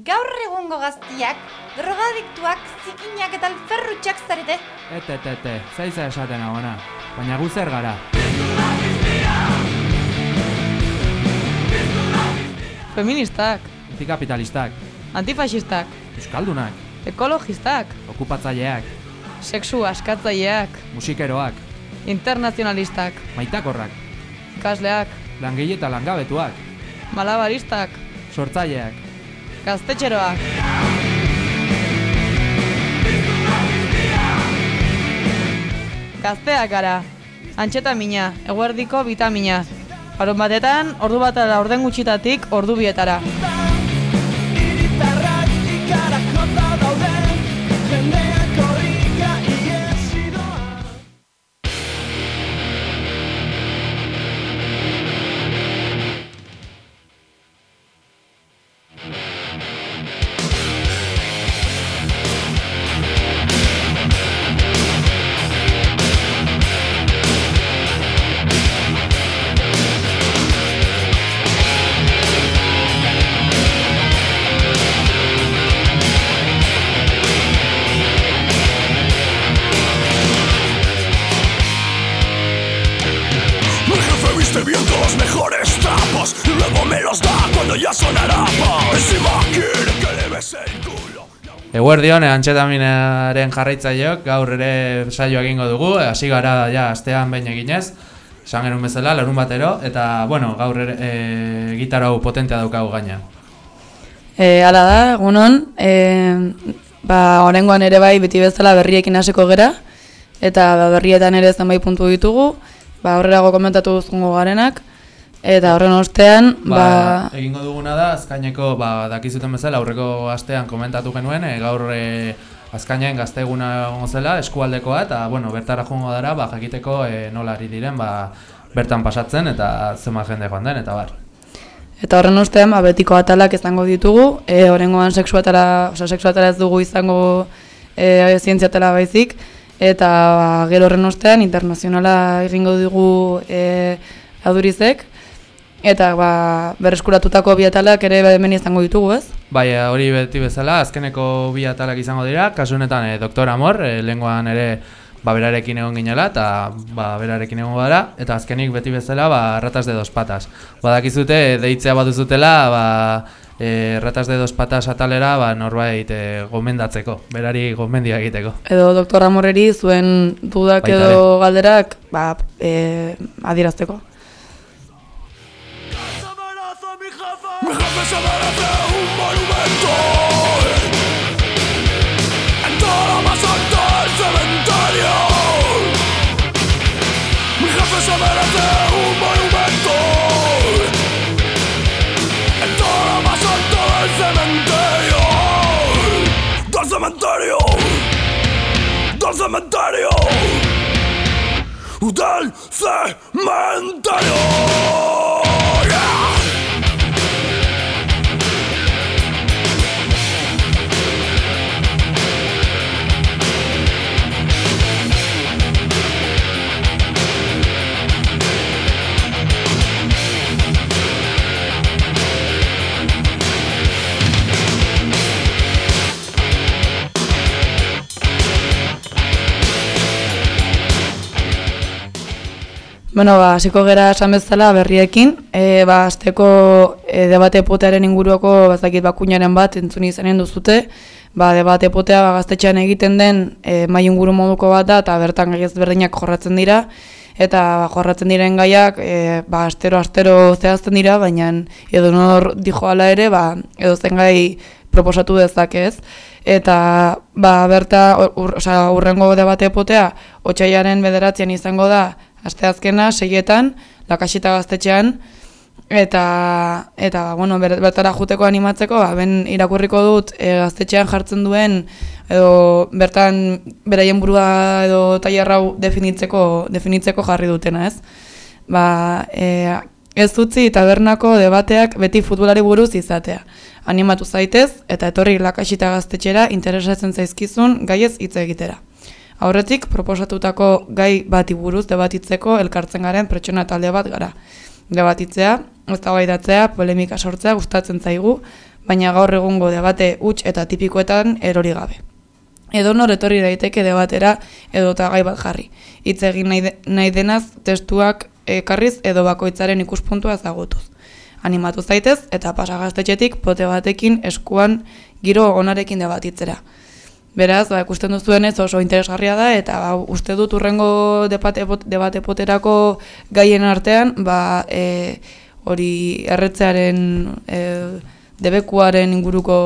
Gaur egungo gaztiak, drogadiktuak, zikinak eta alferrutxak zarete. Ete, ete, ete, zaiza esaten agona, baina gu zer gara. Feministak, Antikapitalistak, antifasistak, euskaldunak, ekologistak, okupatzaileak, sexu askatzaileak, musikeroak, internazionalistak, maitakorrak, ikasleak, langile eta langabetuak, malabaristak, sortzaileak, gaztetxeroak. Gazteak gara, antxeta mina, eguerdiko bitamina. Harun batetan, ordu bat ala orden gutxitatik ordu bietara. Eguerdion, antxetaminaren jarraitzaileok gaur ere saio egingo dugu, hasi gara ja astean behin eginez, esan genuen bezala, larun batero, eta, bueno, gaur ere e, gitarra hau potentea daukagu gaina. E, ala da, egunon, e, ba, orengoan ere bai beti bezala berriekin hasiko gera, eta ba, berrietan ere zenbait puntu ditugu, ba, horrelago komentatu duzungo garenak, eta horren ostean, Ba, ba, egingo duguna da, azkaineko, ba, dakizuten bezala, aurreko astean komentatu genuen, e, gaur e, azkainen gazteguna zela, eskualdekoa, eta, bueno, bertara joango dara, ba, jakiteko e, nola ari diren, ba, bertan pasatzen, eta zenbat jende joan den, eta bar. Eta horren ostean, ba, betiko atalak izango ditugu, e, horrengoan sexuatara, oza, sexuatara ez dugu izango e, zientziatela baizik, eta ba, gero horren ostean, internazionala egingo dugu e, adurizek, eta ba, berreskuratutako bi atalak ere hemen izango ditugu, ez? Bai, eh, hori beti bezala, azkeneko bi atalak izango dira, kasu honetan e, Doktor Amor, e, lenguan ere ba, berarekin egon ginela, eta ba, berarekin egon gara, eta azkenik beti bezala, ba, ratas de dos patas. Badakizute, deitzea baduzutela, ba, e, ratas de dos patas atalera, ba, norbait e, gomendatzeko, berari gomendia egiteko. Edo doktor Amorreri zuen dudak Baita edo galderak ba, e, adierazteko. Mi jefe se merece monumento En toda la más alta del cementerio. Mi monumento En toda la más alta del cementerio Del cementerio Del cementerio Del Bueno, ba, hasiko gera esan bezala berriekin, e, ba, azteko e, debate potearen inguruako bazakit bakuinaren bat entzun izanen duzute, ba, debate potea ba, gaztetxean egiten den e, mai inguru moduko bat da, eta bertan gai ezberdinak jorratzen dira, eta ba, jorratzen diren gaiak e, ba, astero-astero zehazten dira, baina edo nor dijo ala ere, ba, edo zen gai proposatu dezake ez. Eta ba, berta, ur, osea, urrengo debate potea, otxaiaren bederatzean izango da, asteazkena, seietan, lakasita gaztetxean, eta, eta bueno, ber- bertara juteko animatzeko, ba, ben irakurriko dut e, gaztetxean jartzen duen, edo bertan beraien burua edo tailerra hau definitzeko, definitzeko jarri dutena, ez? Ba, e, ez utzi tabernako debateak beti futbolari buruz izatea. Animatu zaitez eta etorri lakasita gaztetxera interesatzen zaizkizun gaiez hitz egitera. Aurretik proposatutako gai bati buruz debatitzeko elkartzen garen pertsona talde bat gara. Debatitzea, eztabaidatzea, polemika sortzea gustatzen zaigu, baina gaur egungo debate huts eta tipikoetan erori gabe. Edo nor etorri daiteke debatera edo eta gai bat jarri. Hitz egin nahi, de- nahi denaz testuak ekarriz edo bakoitzaren ikuspuntua ezagutuz. Animatu zaitez eta pasa gaztetxetik pote batekin eskuan giro onarekin debatitzera. Beraz, ba, ikusten duzuenez oso interesgarria da eta ba, uste dut urrengo debate, pot- debate poterako gaien artean ba, e, hori erretzearen e, debekuaren inguruko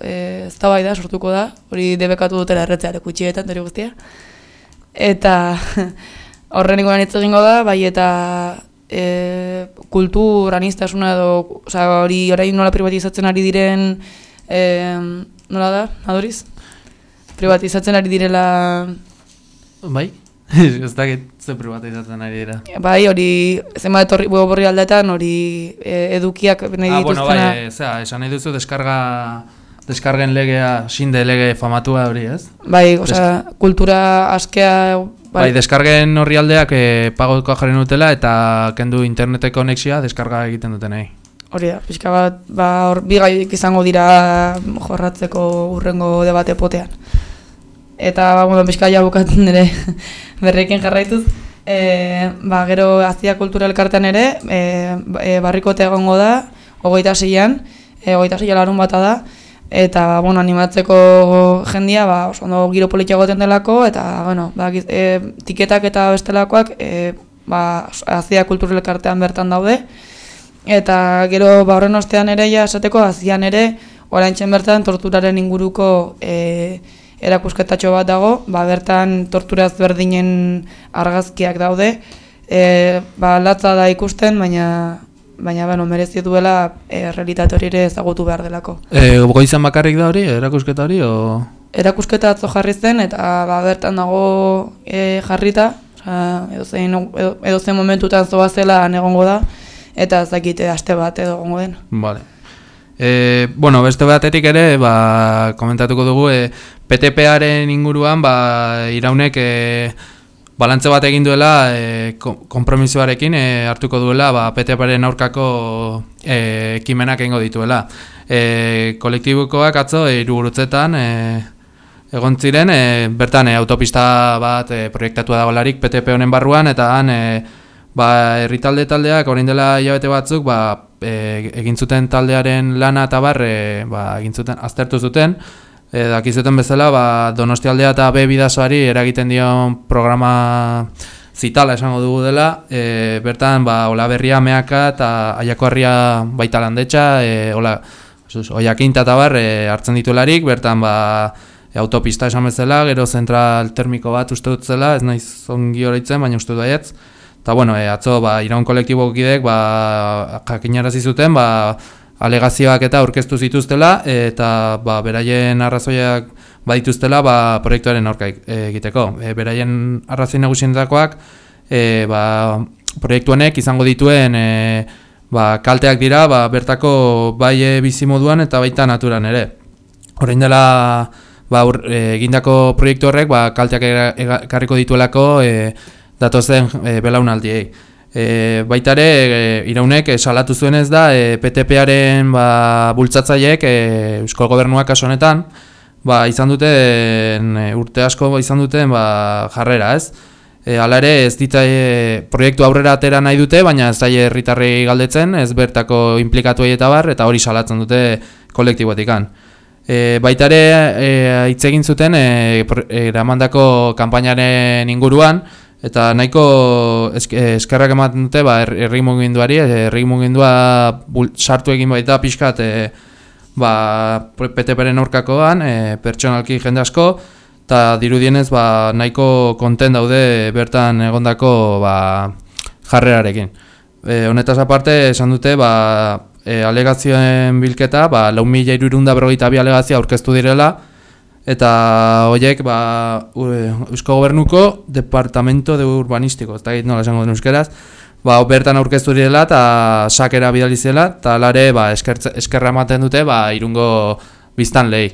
e, eztabaida sortuko da, hori debekatu dutela erretzeare kutxietan, hori guztia. Eta horren inguruan hitz egingo da, bai eta e, kultur anistasuna edo, osea, hori orain nola privatizatzen ari diren, e, nola da, adoriz? Privatizatzen ari direla, Bai? ez dakit ze privatizatzen ari dira. bai, hori zenbat etorri web horri aldetan, hori e, edukiak nahi ah, bueno, dituztena. bai, e, zera, esan nahi duzu deskarga, deskargen legea, sinde lege famatua hori, ez? Bai, osea, kultura askea Bai, deskargen horri aldeak e, pagoko jarri dutela eta kendu interneteko konexioa deskarga egiten dutenei. Hori da, pixka bat, ba, hor, bi gaiek izango dira jorratzeko urrengo debate potean. Eta, ba, bueno, pixka ja bukatzen ere berrekin jarraituz. E, ba, gero Azia Kultura Elkartean ere, e, e, barrikote egongo da, hogeita zeian, e, hogeita zeian larun bata da, eta, ba, bueno, animatzeko jendia, ba, oso ondo giro politia goten delako, eta, bueno, ba, giz- e, tiketak eta bestelakoak, e, ba, Azia Kultura Elkartean bertan daude, Eta gero ba horren ostean ere ja esateko azian ere oraintzen bertan torturaren inguruko e, erakusketatxo bat dago, ba bertan torturaz berdinen argazkiak daude. E, ba latza da ikusten, baina baina bueno, merezi duela e, realitate hori ere ezagutu behar delako. E, goizan bakarrik da hori, erakusketa hori, o... Erakusketa atzo jarri zen eta ba bertan dago e, jarrita, osea edozein edo, edozein momentutan zoazela egongo da eta ez dakite aste bat edo egongo den. Vale. E, bueno, beste batetik ere, ba, komentatuko dugu, e, PTP-aren inguruan, ba, iraunek e, balantze bat egin duela, e, ko- konpromisoarekin e, hartuko duela, ba, PTP-aren aurkako e, ekimenak egingo dituela. E, kolektibukoak atzo, e, irugurutzetan, e, egon ziren, e, bertan e, autopista bat e, proiektatua dagolarik PTP honen barruan, eta han, e, ba, herritalde taldeak orain dela hilabete batzuk, ba, e, egin zuten taldearen lana eta bar, e, ba, egin zuten, aztertu zuten, e, dakizuten bezala, ba, Donostialdea eta B bidasoari eragiten dion programa zitala esango dugu dela, e, bertan, ba, Ola Berria, Meaka eta Aiako Herria baita landetxa, e, Ola, sus, Oiakinta eta bar, e, hartzen ditularik, bertan, ba, e, autopista esan bezala, gero zentral termiko bat uste dut zela, ez naiz ongi horreitzen, baina uste dut baietz. Eta bueno, e, atzo ba, iraun kolektiboko kidek ba, jakinarazi zuten ba, alegazioak eta aurkeztu zituztela eta ba, beraien arrazoiak badituztela ba, proiektuaren aurka e- egiteko. E, beraien arrazoi nagusienetakoak e, ba, proiektu honek izango dituen e, ba, kalteak dira ba, bertako bai bizimoduan eta baita naturan ere. Orain dela ba, egindako proiektu horrek ba, kalteak ekarriko dituelako e, datozen e, belaunaldiei. E, baita ere, e, iraunek e, salatu zuenez da e, PTP-aren ba, bultzatzaileek e, Eusko Gobernuak kasu honetan ba, izan duten e, urte asko izan duten ba, jarrera, ez? E, hala ere ez ditzaie proiektu aurrera atera nahi dute, baina ez zaie herritarrei galdetzen, ez bertako implikatuei eta bar, eta hori salatzen dute kolektibotikan. E, baita ere e, hitz egin zuten e, e, eramandako kanpainaren inguruan eta nahiko esk, eskerrak ematen dute ba, her- herri mugimenduari, e, herri mugimendua sartu egin baita pixkat e, ba, PTP-ren aurkakoan, e, pertsonalki jende asko, eta dirudienez ba, nahiko konten daude bertan egondako ba, jarrerarekin. E, honetaz aparte, esan dute, ba, e, alegazioen bilketa, ba, lau mila irurunda berrogeita bi alegazio aurkeztu direla, eta horiek ba, Eusko Gobernuko Departamento de Urbanistiko, ez da nola esango den euskeraz, ba, bertan aurkeztu direla eta sakera bidali zela, eta alare ba, eskertze- eskerra ematen dute ba, irungo biztan lehi.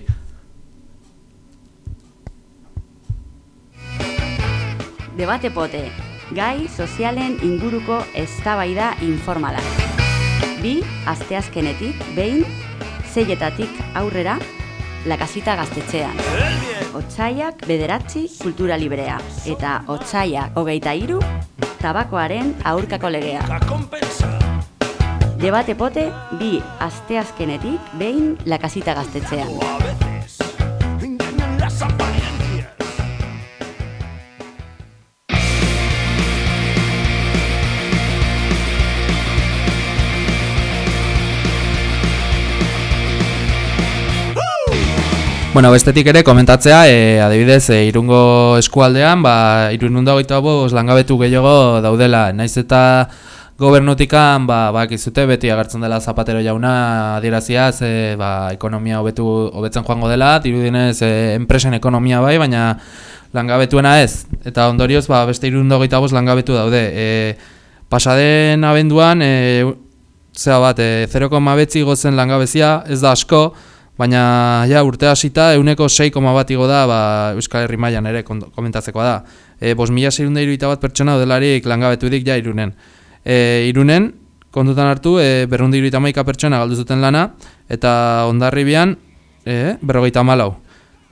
Debate pote, gai sozialen inguruko eztabaida informala. Bi, asteazkenetik, behin, zeietatik aurrera, La Casita gaztetxean. Otsaiak bederatzi kultura librea eta otsaiak hogeita hiru tabakoaren aurkako legea. Debate pote bi asteazkenetik behin La Casita gaztetxean. Bueno, bestetik ere komentatzea, e, adibidez, e, irungo eskualdean, ba, irununda hogeita bost langabetu gehiago daudela, naiz eta gobernutikan, ba, bakizute beti agertzen dela zapatero jauna adieraziaz, e, ba, ekonomia hobetu hobetzen joango dela, dirudienez e, enpresen ekonomia bai, baina langabetuena ez, eta ondorioz, ba, beste irununda hogeita bost langabetu daude. E, pasaden abenduan, e, zera bat, e, 0,betzi gozen langabezia, ez da asko, Baina ja, urte hasita euneko 6,1 bat igo da ba, Euskal Herri mailan ere komentatzekoa da. E, bos mila bat pertsona odelarik langabeturik ja irunen. E, irunen, kontutan hartu, e, berrundi maika pertsona galdu zuten lana, eta ondarribian, e, berrogeita malau.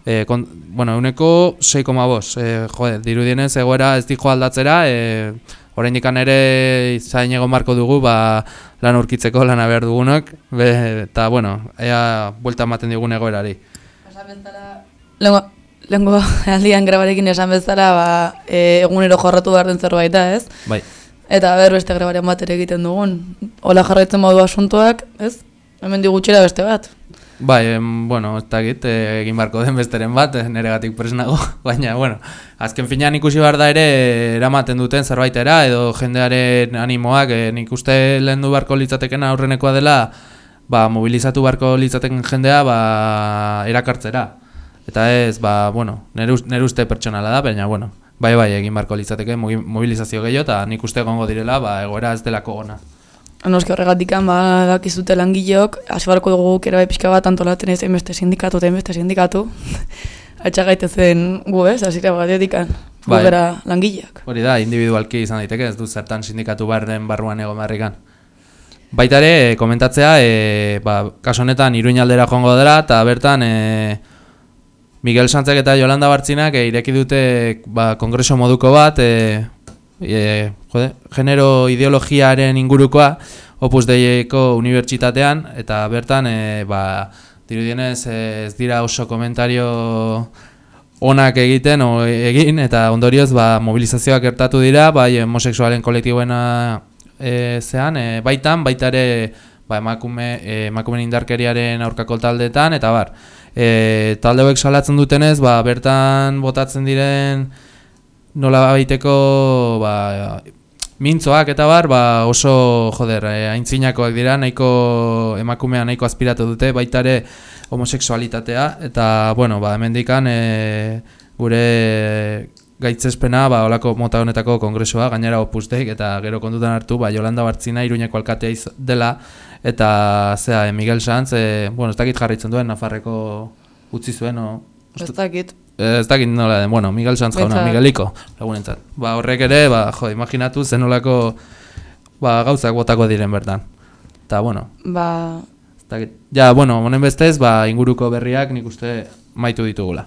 E, kon, bueno, euneko 6,5. E, jode, dirudienez egoera ez dijo aldatzera, e, oraindik ere zain egon marko dugu, ba, lan urkitzeko lana behar dugunok, eta, bueno, ea buelta ematen digun egoerari. Lengo, lengo aldian grabarekin esan bezala, ba, e, egunero jorratu behar den zerbait da, ez? Bai. Eta ber beste grabaren bat ere egiten dugun. Hola jarraitzen modu asuntoak, ez? Hemen digutxera beste bat. Bai, em, bueno, ez dakit, eh, egin barko den besteren bat, eh, neregatik presnago, baina, bueno, azken finean ikusi behar da ere eramaten duten zerbaitera, edo jendearen animoak, eh, nik uste lehen du barko litzatekena aurrenekoa dela, ba, mobilizatu barko litzateken jendea, ba, erakartzera. Eta ez, ba, bueno, nere, us- nere uste pertsonala da, baina, bueno, bai, bai, egin barko litzateke mobilizazio gehiago, eta nik uste egongo direla, ba, egoera ez delako ona. Noski horregatik ba, dakizute langileok, hasi barko dugu guk ere bai pixka bat antolatzen ez beste sindikatu eta beste sindikatu. Atxa gaitezen gu ez, hasira batetik gu Bai. gara langileak. Hori da, individualki izan daiteke, ez du zertan sindikatu behar den barruan egon beharrikan. Baita ere, e, komentatzea, e, ba, kaso honetan Iruñaldera joango dela, eta bertan e, Miguel Santzek eta Jolanda Bartzinak e, ireki dute ba, kongreso moduko bat, e, e, jode, genero ideologiaren ingurukoa, Opus Deieko unibertsitatean, eta bertan, e, ba, dirudienez e, ez dira oso komentario onak egiten o egin eta ondorioz ba, mobilizazioak gertatu dira bai homosexualen kolektiboena e, zean e, baitan baita ere ba, emakume e, emakumeen indarkeriaren aurkako taldeetan eta bar e, talde hauek salatzen dutenez ba, bertan botatzen diren nola baiteko ba, mintzoak eta bar ba, oso joder e, aintzinakoak dira nahiko emakumea nahiko aspiratu dute baita ere homosexualitatea eta bueno ba hemendikan e, gure gaitzespena ba holako mota honetako kongresua gainera opustek eta gero kontutan hartu ba Jolanda Bartzina Iruñeko alkatea iz- dela eta zea e, Miguel Sanz e, bueno ez dakit jarraitzen duen Nafarreko utzi zuen o Ez dakit. Eh, Ez dakit nola den, bueno, Miguel Sanz jauna. Migueliko, lagunentzat. Ba, horrek ere, ba, jo, imaginatu zenolako ba, gauzak botako diren bertan. Eta, bueno, Ba, ez dakit. Ja, bueno, honen bestez, ba, inguruko berriak nik uste maitu ditugula.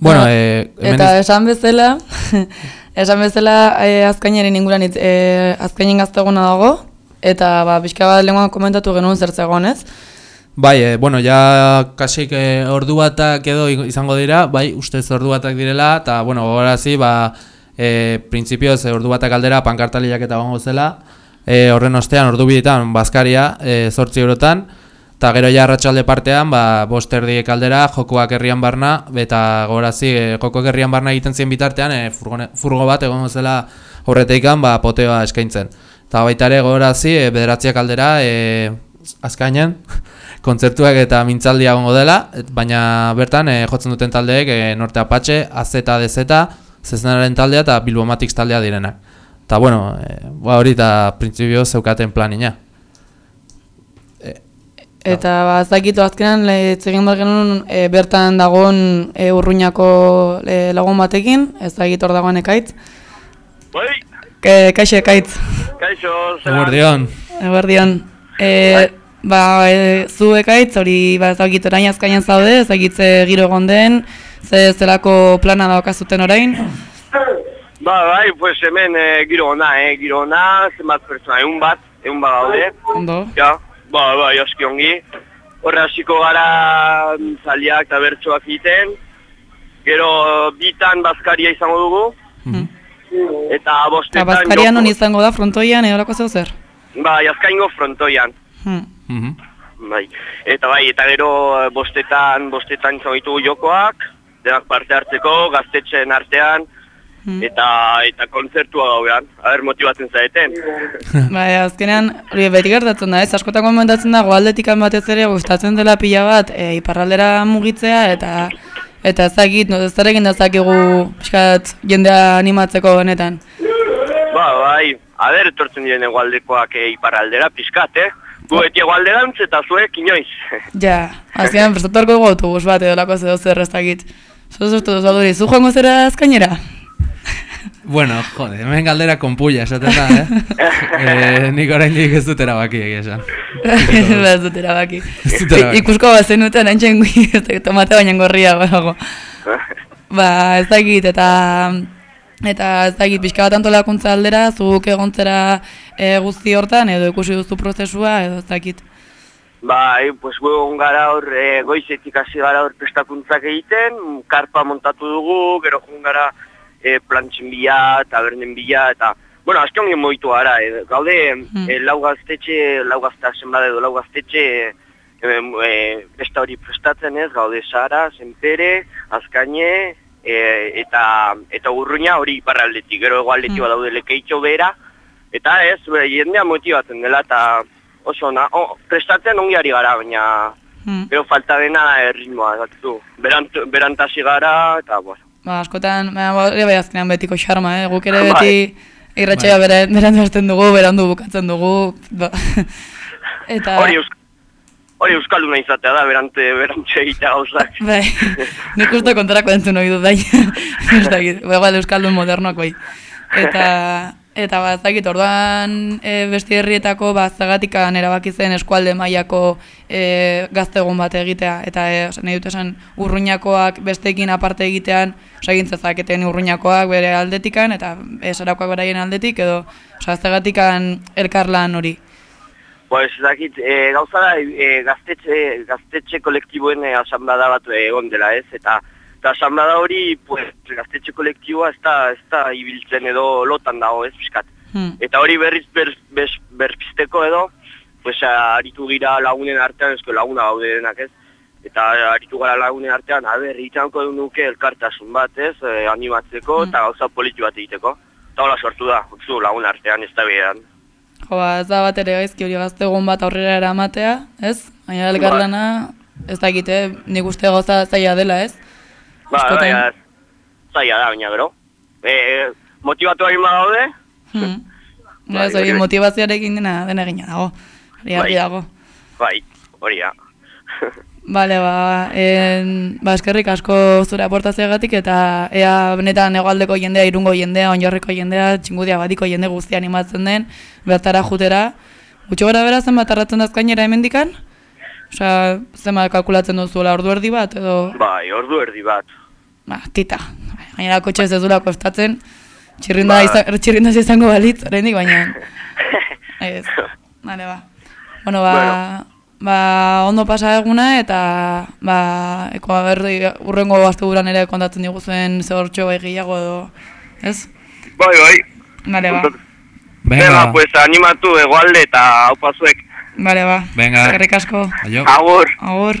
Bueno, hemen Eta ez- esan bezala, esan bezala eh, azkainaren inguran hitz- eh, azkainen gazteguna dago, eta ba, pixka bat lenguan komentatu genuen zer zegoen, ez? Bai, e, bueno, ja kasik e, ordu batak edo izango dira, bai, ustez ordu batak direla, eta, bueno, gogorazi, ba, e, printzipioz e, ordu batak aldera pankartaliak eta gongo zela, e, horren ostean ordu bidetan bazkaria, e, zortzi eurotan, eta gero ja arratsalde partean, ba, bost erdiek aldera, jokoak herrian barna, eta gogorazi, e, jokoak herrian barna egiten zien bitartean, e, furgone, furgo bat egongo zela horreteikan, ba, poteoa eskaintzen. Eta baita ere gogorazi, e, bederatziak aldera, e, azkainen, kontzertuak eta mintzaldia egongo dela, baina bertan e, jotzen duten taldeek e, Norte Apache, AZ, DZ, Zezenaren taldea eta Bilbomatics taldea direnak. Eta bueno, e, ba hori eta printzipio zeukaten planina. Eta ba, ez dakitu azkenan egin behar genuen e, bertan dagoen e, urruñako e, lagun batekin, ez dakit hor dagoen ekaitz. Bai, Ke, kaixo ekaitz, kaixo, zelan? Eguerdion. eguerdion. E, ba, e, zu ekaitz, hori ba, ez dakit orain azkainan zaude, ez dakit ze giro egon den, ze zelako plana daukazuten orain. Ba, bai, pues hemen eh, giro ona, eh, giro ona, zenbat pertsona, egun bat, egun bat gaude. Ondo. Ja, ba, ba, aski ongi. Horre hasiko gara mm, zaliak eta bertsoak egiten. Gero bitan bazkaria izango dugu. Eta Eta bostetan bazkarian non izango da frontoian eolako zeu zer? Bai, azkaingo frontoian. Hmm. Mhm. Bai, eta bai, eta gero eh, bostetan, bostetan izango ditugu jokoak, denak parte hartzeko, gaztetxeen artean, Hmm. eta eta kontzertua gauean, haber motibatzen zaeten. Bai, azkenean, hori beti gertatzen da, ez? Askotan komentatzen da, goaldetik batez ere gustatzen dela pila bat, e, iparraldera mugitzea, eta eta ezagit, no, ez zarekin dezakigu pixkat jendea animatzeko honetan. Ba, bai, haber etortzen diren egualdekoak e, iparraldera, pixkat, eh? Gu eti egualderantz eta zuek inoiz. Ja, azkenean prestatorko dugu autobus bat edo lako zeo zer ez dakit. Zo sortu duz baduri, zu joango zera azkainera? Bueno, jode, hemen galdera konpulla esaten da, eh? eh nik oraindik ez dut erabaki egia esan. ba, ez dut erabaki. Ez dut erabaki. Ikusko bat zenuten, haintzen tomate baina gorria badago. ba, ez dakit, eta eta ez dakit, pixka bat antolakuntza aldera, zuk egontzera e, guzti hortan, edo ikusi duzu prozesua, edo ez dakit. Bai, pues egon gara hor, e, goizetik hasi gara hor prestakuntzak egiten, karpa montatu dugu, gero joan gara e, plantxin bila, tabernen bila, eta, bueno, azken hongen moitu gara, e, gaude, Hmm. e, lau gaztetxe, lau gazta zenbade edo lau gaztetxe, e, e, besta hori prestatzen ez, gaude Sara, Zenpere, Azkaine, e, eta, eta urruina hori iparraldetik, gero egoaldetik Hmm. badaude lekeitxo bera, eta ez, be, jendea motibatzen dela, eta oso na, oh, prestatzen ongi ari gara, baina Hmm. gero falta dena erritmoa, gatu, Berant, berantasi gara, eta, bueno, Ba, askotan, ba, hori bai azkenean betiko xarma, eh? Guk ere Bai. beti irratxea bere, berandu hasten dugu, berandu bukatzen dugu, ba. eta... hori eusk hori euskalduna izatea da, berante, berantxe egitea gauzak. Bai, nik uste kontrako entzun hori dut bai. Ba, euskaldun modernoak bai. Eta, eta ba, ez dakit, orduan e, beste herrietako ba, zagatikan erabaki zen eskualde mailako e, gaztegun bat egitea. Eta e, oza, nahi dut esan urruñakoak besteekin aparte egitean, oza, egin zezaketen urruñakoak bere aldetikan, eta e, sarakoak beraien aldetik, edo zagatikan elkarlan hori. Pues, ez dakit, e, gauza da, e, gaztetxe, gaztetxe kolektiboen e, asamblada bat egon dela ez, eta eta asamblada hori, pues, gaztetxe kolektiboa ez da, ez da ibiltzen edo lotan dago ez, piskat. Hmm. Eta hori berriz ber, bez, berpisteko edo, pues, aritu gira lagunen artean, esko laguna gaude denak ez, eta aritu gara lagunen artean, a ber, itzanko du nuke elkartasun bat ez, e, animatzeko eta gauza politu bat egiteko. Eta hola sortu da, zu lagun artean, ez da behan. Jo, ba, ez da bat ere gaizki hori gaztegun bat aurrera eramatea, ez? Baina elkarlana, ez dakit, eh? nik uste gauza zaila dela, ez? Ba, Askotan. baina, zaila da, baina gero. E, motivatu hain badaude, Hmm. Bai, ez hori hori- motivazioarekin dena, dena egina dago. Hori Bai. dago. bai, hori da. Bale, ba, en, ba, eskerrik asko zure aportazioagatik eta ea benetan hegoaldeko jendea, irungo jendea, onjorreko jendea, txingudia badiko jende guztia animatzen den, bertara jutera. Gutxo gara bera zenbat arratzen da azkainera hemendikan? Osea, zenbat kalkulatzen duzuela ordu erdi bat edo... Bai, ordu erdi bat. Ba, tita. Gainera kotxe ez duzula kostatzen. Txirrinda, Ba. izan, txirrinda izango balitz, oraindik baina. Ez. Vale, ba. Bueno, ba, ba, ondo pasa eguna eta ba, eko berri urrengo asteburuan ere kontatzen diguzuen zehortxo bai gehiago edo, ez? Bai, bai. Vale, ba. Venga, pues animatu egoalde eta haupazuek. Vale, ba. Venga. Eskerrik asko. Agur. Agur.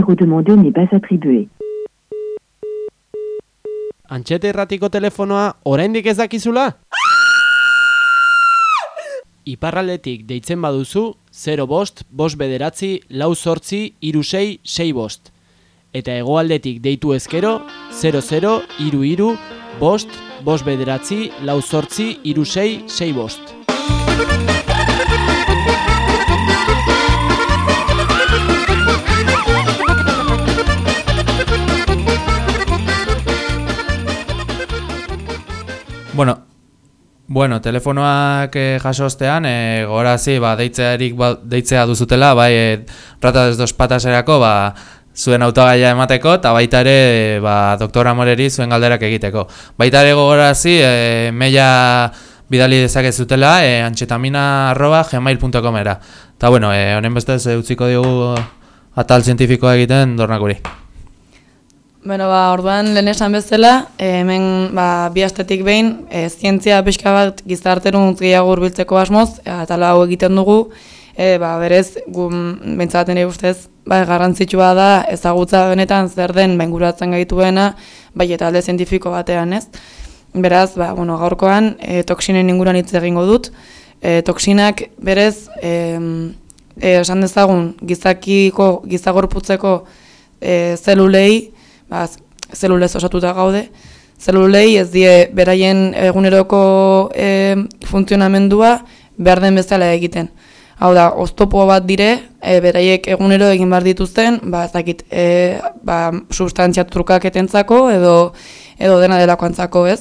numéro demandé n'est pas attribué. Antxete erratiko telefonoa oraindik ez dakizula? Iparraldetik deitzen baduzu 0 bost, bost bederatzi, lau sortzi, iru sei, bost. Eta hegoaldetik deitu ezkero 00 iru iru, bost, bost bederatzi, lau sortzi, iru sei, sei bost. Bueno, bueno, telefonoak eh, jaso ostean, eh, gorazi, ba, deitzearik ba, deitzea duzutela, bai, eh, rata des dos pataserako, ba, zuen autogaia emateko, eta baita ere, ba, doktor Amoreri zuen galderak egiteko. Baita ere gogorazi, eh, meia bidali dezakezutela, eh, antxetamina arroba gmail.com era. Eta bueno, eh, honen bestez eh, utziko diogu atal zientifikoa egiten dornakuri. Bueno, ba, orduan lehen esan bezala, eh, hemen ba, bi astetik behin, e, zientzia pixka bat gizarterun gehiago hurbiltzeko asmoz, e, eta hau egiten dugu, e, ba, berez, gu bentsaten ere ustez, ba, garrantzitsua da ezagutza benetan zer den inguratzen gaituena, bai eta alde zientifiko batean ez. Beraz, ba, bueno, gaurkoan, e, toksinen inguruan hitz egingo dut, e, toksinak berez, e, e, esan dezagun, gizakiko, gizagorputzeko e, zelulei, ba, zelulez osatuta gaude, zelulei ez die beraien eguneroko e, funtzionamendua behar den bezala egiten. Hau da, oztopo bat dire, e, beraiek egunero egin behar dituzten, ba, ez e, ba, sustantzia trukaketentzako edo edo dena delakoantzako ez.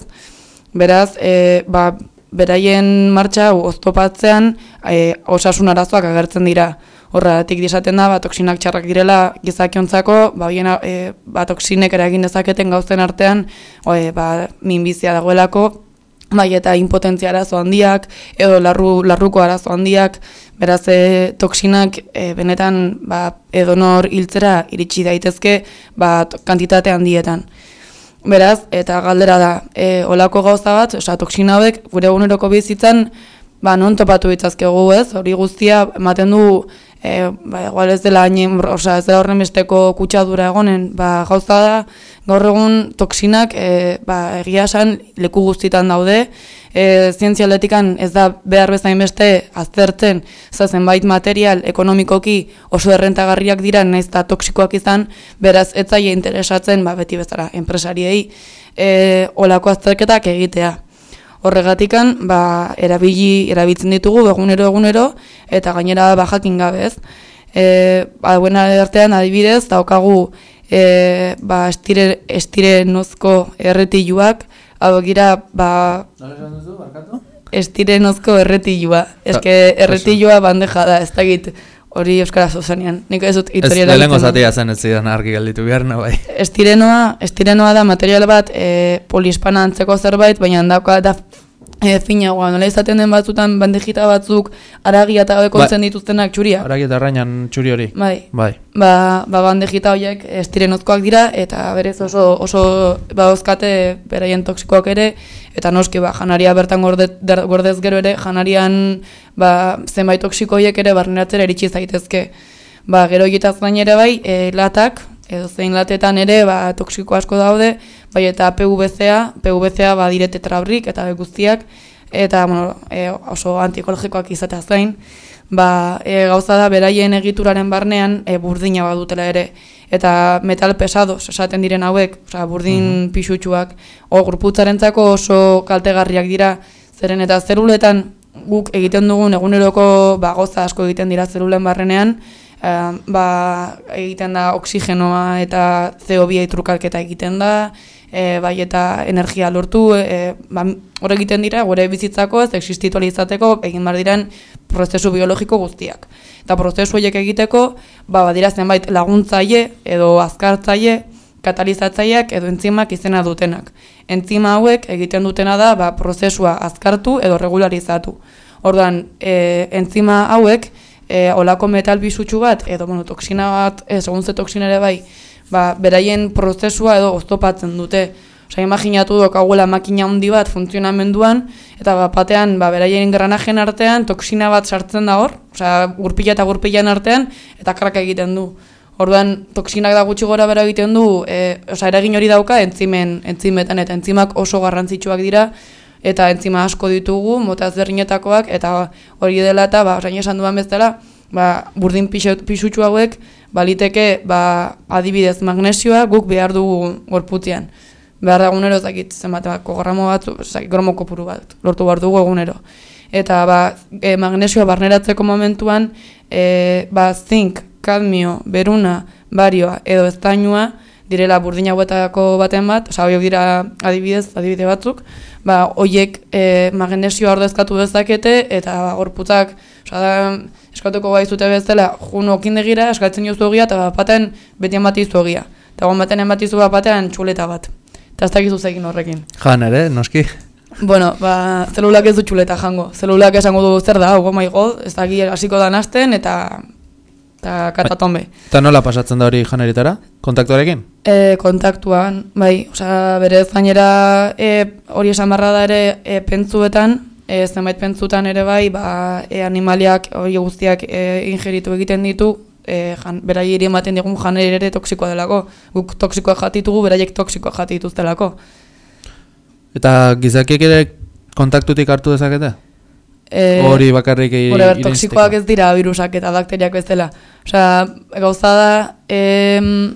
Beraz, e, ba, beraien martxa oztopatzean e, osasun arazoak agertzen dira. Horregatik disaten da, ba, toksinak txarrak direla gizakiontzako, ba, bien, e, ba, toksinek eragin dezaketen gauzen artean, e, ba, minbizia dagoelako, bai eta impotentzia arazo handiak, edo larru, larruko arazo handiak, beraz e, toksinak e, benetan ba, edonor hiltzera iritsi daitezke ba, kantitate handietan. Beraz, eta galdera da, e, olako gauza bat, osea, toksina hauek gure eguneroko bizitzan, ba, non topatu ditzazkegu ez, hori guztia ematen du, e, ba, igual ez dela hain, osea, ez dela horren besteko kutsadura egonen, ba, gauza da, gaur egun toksinak, e, ba, egia esan, leku guztitan daude, e, zientzialetikan ez da behar bezain beste aztertzen, za zenbait material ekonomikoki oso errentagarriak dira, naiz eta toksikoak izan, beraz ez zaie interesatzen, ba, beti bezala, enpresariei, e, olako azterketak egitea. Horregatikan, ba, erabili, erabiltzen ditugu egunero egunero eta gainera bajakin gabe, ez? E, ba, artean adibidez, daukagu e, ba, estire, estirenozko erretiluak, hau gira, ba, duzu, barkatu? estirenozko erretilua. Eske erretilua bandeja da, ez dakit hori euskaraz zuzenean. Nik ez dut Ez itoriera lehenko zatia zen ez zidan argi gelditu behar, no, bai. Estirenoa, estirenoa da material bat e, polispana antzeko zerbait, baina dauka da e, finagoa, nola izaten den batzutan bandejita batzuk aragia eta gabe kontzen dituztenak txuria. Aragi eta arrainan txuri hori. Bai. Bai. Ba, ba bandejita horiek estirenozkoak dira eta berez oso oso bauzkate beraien toksikoak ere eta noski ba janaria bertan gorde, gordez gero ere janarian ba zenbait toksiko horiek ere barneratzera iritsi zaitezke. Ba gero gain ere bai e, latak edo zein latetan ere ba toksiko asko daude, bai eta PVCa, PVCa ba dire tetrabrik eta guztiak eta bueno, e, oso antiekologikoak izatea zain ba, e, gauza da beraien egituraren barnean e, burdina badutela ere. Eta metal pesados esaten diren hauek, osea burdin pisutsuak o gorputzarentzako oso kaltegarriak dira. Zeren eta zeruletan guk egiten dugun eguneroko ba, gauza asko egiten dira zerulen barrenean eh, ba, egiten da oksigenoa eta CO2 trukalketa egiten da e, bai eta energia lortu, e, ba, hor egiten dira, gure bizitzako ez existitu ahal izateko egin behar diren prozesu biologiko guztiak. Eta prozesu horiek egiteko, ba, badira zenbait laguntzaile edo azkartzaile, katalizatzaileak edo entzimak izena dutenak. Entzima hauek egiten dutena da ba, prozesua azkartu edo regularizatu. Orduan, e, entzima hauek, e, olako metal bisutsu bat, edo bueno, toksina bat, e, segun ze toksina ere bai, ba, beraien prozesua edo oztopatzen dute. Osea, imaginatu dokaguela makina handi bat funtzionamenduan, eta bat batean, ba, beraien granajen artean, toksina bat sartzen da hor, osea, gurpila eta gurpilan artean, eta kraka egiten du. Orduan, toksinak da gutxi gora bera egiten du, e, osea, eragin hori dauka entzimen, entzimetan, eta entzimak oso garrantzitsuak dira, eta entzima asko ditugu, mota ezberdinetakoak, eta hori dela eta, ba, orain esan duan bezala, ba, burdin pisutsu hauek, baliteke, ba, adibidez magnesioa guk behar dugu gorputzean. Behar da egunero ezakit zenbateko gramo batzu, ezakit gromo kopuru bat, lortu behar dugu egunero. Eta ba, e, magnesioa barneratzeko momentuan, e, ba, zink, kadmio, beruna, barioa edo eztainua, direla burdin hauetako baten bat, oza, horiek dira adibidez, adibide batzuk, ba, hoiek e, magnesioa ordezkatu dezakete, eta ba, gorputzak, oza, da, eskatuko gaizute bezala, jun okindegira, eskatzen jozu ogia, eta bat batean beti ematizu ogia. Eta egon batean ematizu bat batean txuleta bat. Eta ez dakizu zegin horrekin. Jan ere, noski. Bueno, ba, zelulak ez du txuleta jango. Zelulak esango du zer da, oh my god, ez daki hasiko da nasten, eta, eta katatombe. Eta nola pasatzen da hori janeritara? Kontaktuarekin? E, kontaktuan, bai, osea, berez gainera e, hori esan barra da ere e, pentsuetan, e, zenbait pentsutan ere bai, ba, e, animaliak hori guztiak e, ingeritu egiten ditu, e, jan, beraieri ematen digun janeri ere toksikoa delako. Guk toksikoa jatitugu, beraiek toksikoa jatituztelako. Eta gizakiek ere kontaktutik hartu dezakete? E, Hori bakarrik ber, irensteko. toksikoak ez dira virusak eta bakteriak bezala. Osea, gauza da, em,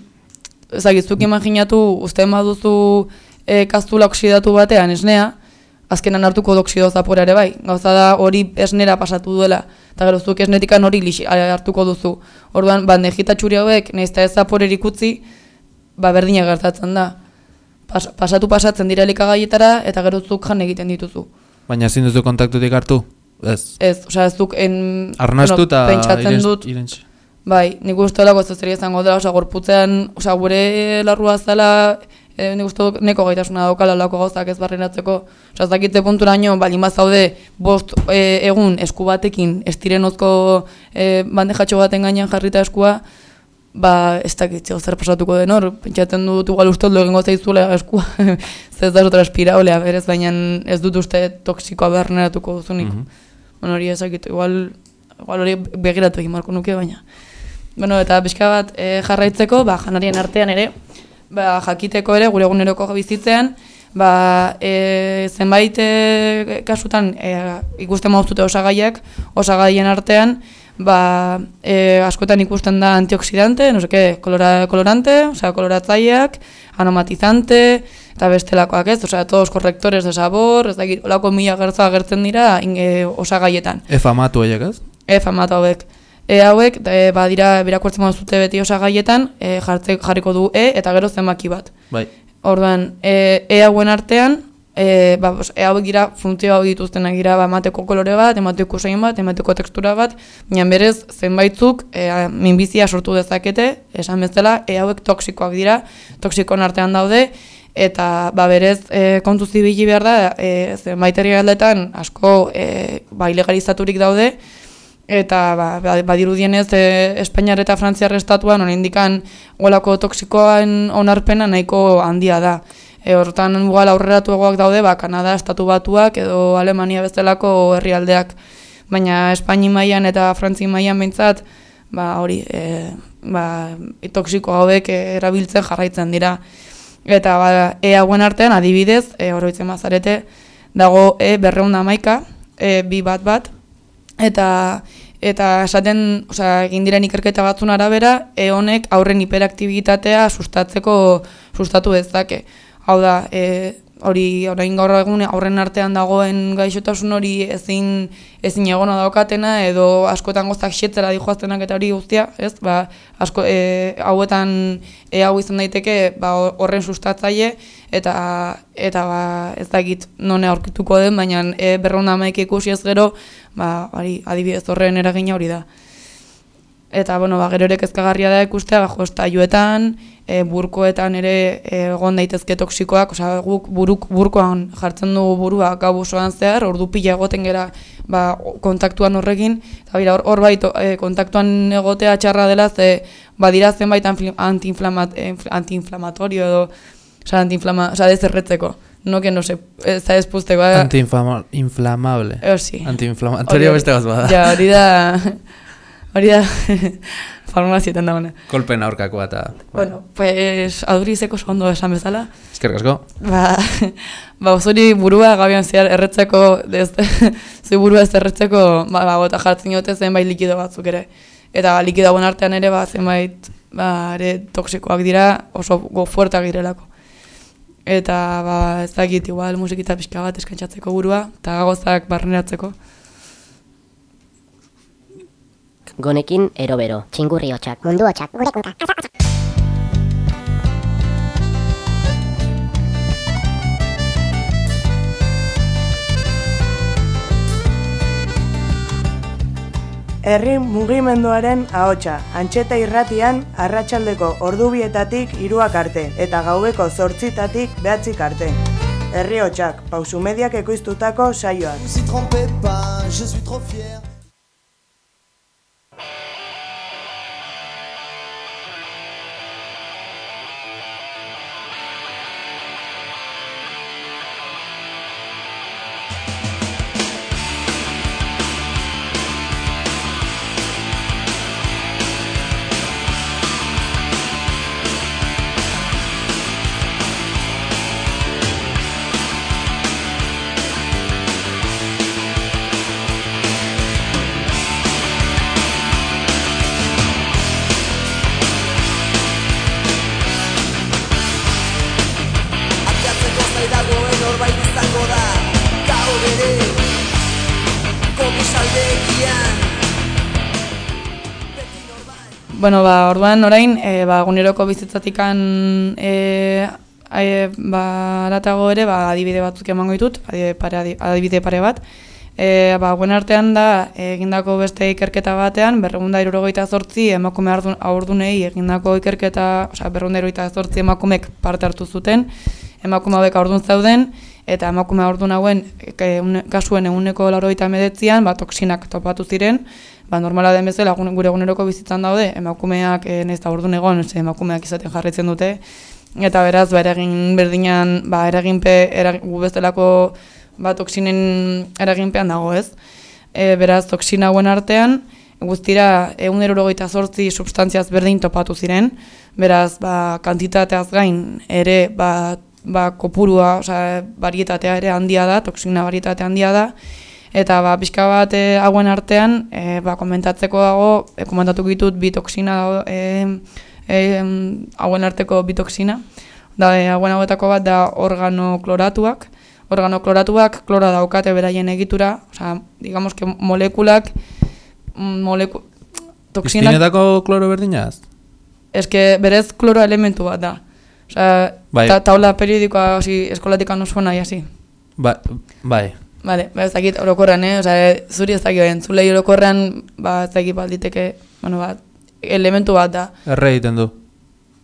ezagizuk imaginatu, uste baduzu e, kastula oksidatu batean esnea, azkenan hartuko doksido zapora ere bai. Gauza da hori esnera pasatu duela, eta gero zuk esnetikan hori lixi, hartuko duzu. Orduan, bandejita txuri hauek, nahiz eta ez zaporerik utzi, ba berdina gertatzen da. Pas, pasatu pasatzen dira elikagaietara, eta gero zuk jan egiten dituzu. Baina ezin duzu kontaktutik hartu? Ez. Ez, osea, ez duk en... Arnastu eta pentsatzen dut, irents- bai, nik uste ez zer izango dela, osea, gorputzean, osea, gure larrua zela, e, nik uste dut neko gaitasuna daukala lako gauzak ez barrenatzeko. Osea, ez dakitze punturaino, bali zaude bost e, egun esku batekin, estirenozko e, bandejatxo baten gainean jarrita eskua, ba, ez dakitze zer pasatuko den hor, pentsatzen dut igual uste dut egingo zaizula eskua, ez da otra espiraulea, berez, baina ez dut uste toksikoa barneratuko duzunik. Mhm. Bueno, hori ezakit, igual, igual hori begiratu egin marko nuke, baina. Bueno, eta pixka bat e, jarraitzeko, ba, janarien artean ere, ba, jakiteko ere, gure eguneroko bizitzean, ba, e, zenbait e, kasutan e, ikusten mauztute osagaiak, osagaien artean, ba, e, askotan ikusten da antioxidante, no seke, kolora, kolorante, osea, koloratzaileak, aromatizante, eta bestelakoak ez, osea, todos korrektores de sabor, ez dakit, olako mila gertza agertzen dira in, e, osagaietan. Efamatu horiek ez? E, famatu hauek. E hauek, e, badira, birakurtzen zute beti osagaietan, e, jartze, jarriko du E eta gero zenbaki bat. Bai. Orduan, e, e hauen artean, e, ba, os, e hauek gira, funtzio hau dituztenak gira, ba, emateko kolore bat, emateko usain bat, emateko tekstura bat, baina berez, zenbaitzuk, e, minbizia sortu dezakete, esan bezala, e hauek toksikoak dira, toksikon artean daude, eta ba berez e, kontu zibili behar da, e, zenbait herrialdetan asko e, ba, ilegalizaturik daude, eta ba, ba- badirudienez e, Espainiar eta Frantziar estatuan oraindikan golako toksikoen onarpena nahiko handia da. E, hortan igual aurreratuagoak daude, ba, Kanada, Estatu Batuak edo Alemania bezalako herrialdeak. Baina Espaini mailan eta Frantzi mailan behintzat, ba, hori, e, ba, toksiko hauek e, erabiltzen jarraitzen dira. Eta ba, e hauen artean adibidez, e, oroitzen bazarete, dago e berreunda maika, e, bi bat bat, eta eta esaten, osea, egin diren ikerketa batzun arabera, e honek aurren hiperaktibitatea sustatzeko sustatu dezake. Hau da, e, hori orain gaur egun aurren artean dagoen gaixotasun hori ezin ezin egona daukatena edo askotan gozak xetzera dijoaztenak eta hori guztia, ez? Ba, asko e, hauetan e hau izan daiteke ba, horren sustatzaile eta eta ba, ez dakit none aurkituko den, baina e, berrunda maik ikusi ez gero, ba, hori, adibidez horren eragina hori da. Eta, bueno, ba, gero ere kezkagarria da ikustea, ba, jo, estaiuetan, e, burkoetan ere egon daitezke toksikoak, osea, guk buruk, burkoan jartzen dugu burua gau osoan zehar, ordu pila egoten gera ba, kontaktuan horrekin, eta bera, hor, hor bai to- e, kontaktuan egotea txarra dela, ze badira zenbait antiinflamatorio edo Osa, antiinflama, osa, dezerretzeko. No que no se, ez da espuzteko. eh? Antiinflamable. Eh, sí. Antiinflamatorio beste bat bada. Ja, hori da, hori da, farmazietan da hona. Kolpen aurkakoa eta... Bueno, pues, adurizeko ondo esan bezala. Eskerrik asko. Ba, ba zuri burua gabian zehar erretzeko, ez, zui burua ez erretzeko, ba, ba, bota jartzen jote zenbait likido batzuk ere. Eta likido hauen artean ere, ba, zenbait, ba, ere toksikoak dira, oso go fuerteak direlako. Eta, ba, ez dakit, igual musikita pixka bat eskantzatzeko burua, eta gagozak barneratzeko. Gonekin erobero, txingurri hotxak. Mundu hotxak, gure kunka. Herri mugimenduaren ahotsa, antxeta irratian arratsaldeko ordubietatik hiruak arte eta gaubeko zortzitatik behatzik arte. Herri hotxak, pausu mediak ekoiztutako saioak. Orduan orain, e, ba, guneroko bizitzatikan e, e, ba, aratago ere, ba, adibide batzuk emango ditut, adibide pare, adi- adibide pare bat. E, ba, guen artean da, egindako beste ikerketa batean, berregunda irurogeita zortzi emakume ardun- aurdunei egindako ikerketa, osea, berregunda irurogeita zortzi emakumek parte hartu zuten, emakume hauek aurdun zauden, eta emakume aurdun hauen kasuen eguneko laurogeita medetzian, ba, toksinak topatu ziren, ba, normala den bezala gure eguneroko bizitzan daude, emakumeak e, nez da ordun egon, ze emakumeak izaten jarraitzen dute, eta beraz, ba, eragin berdinan, ba, eraginpe, eragin, gu bezalako ba, toksinen eraginpean dago ez. E, beraz, toksina hauen artean, guztira egunerogeita zortzi substantziaz berdin topatu ziren, beraz, ba, kantitateaz gain ere, ba, ba, kopurua, osea, varietatea ere handia da, toksina varietate handia da, eta ba, pixka bat e, hauen artean, e, ba, komentatzeko dago, e, komentatu ditut bi toksina dago, e, e, hauen arteko bi toksina, da, e, hauen hauetako bat da organo kloratuak, organo kloratuak klora daukate beraien egitura, osea, digamos que molekulak, mm, moleku, toksinak, Piztinetako kloro berdinaz? eske berez kloro elementu bat da. Osea, Bai. ta, taula periodikoa hasi eskolatik nahi hasi. Ba, bai. Vale, ba, ez dakit orokorran, eh? Osea, zuri ez dakit entzulei orokorran, ba, ez dakit balditeke, bueno, ba, elementu bat da. Erre egiten du.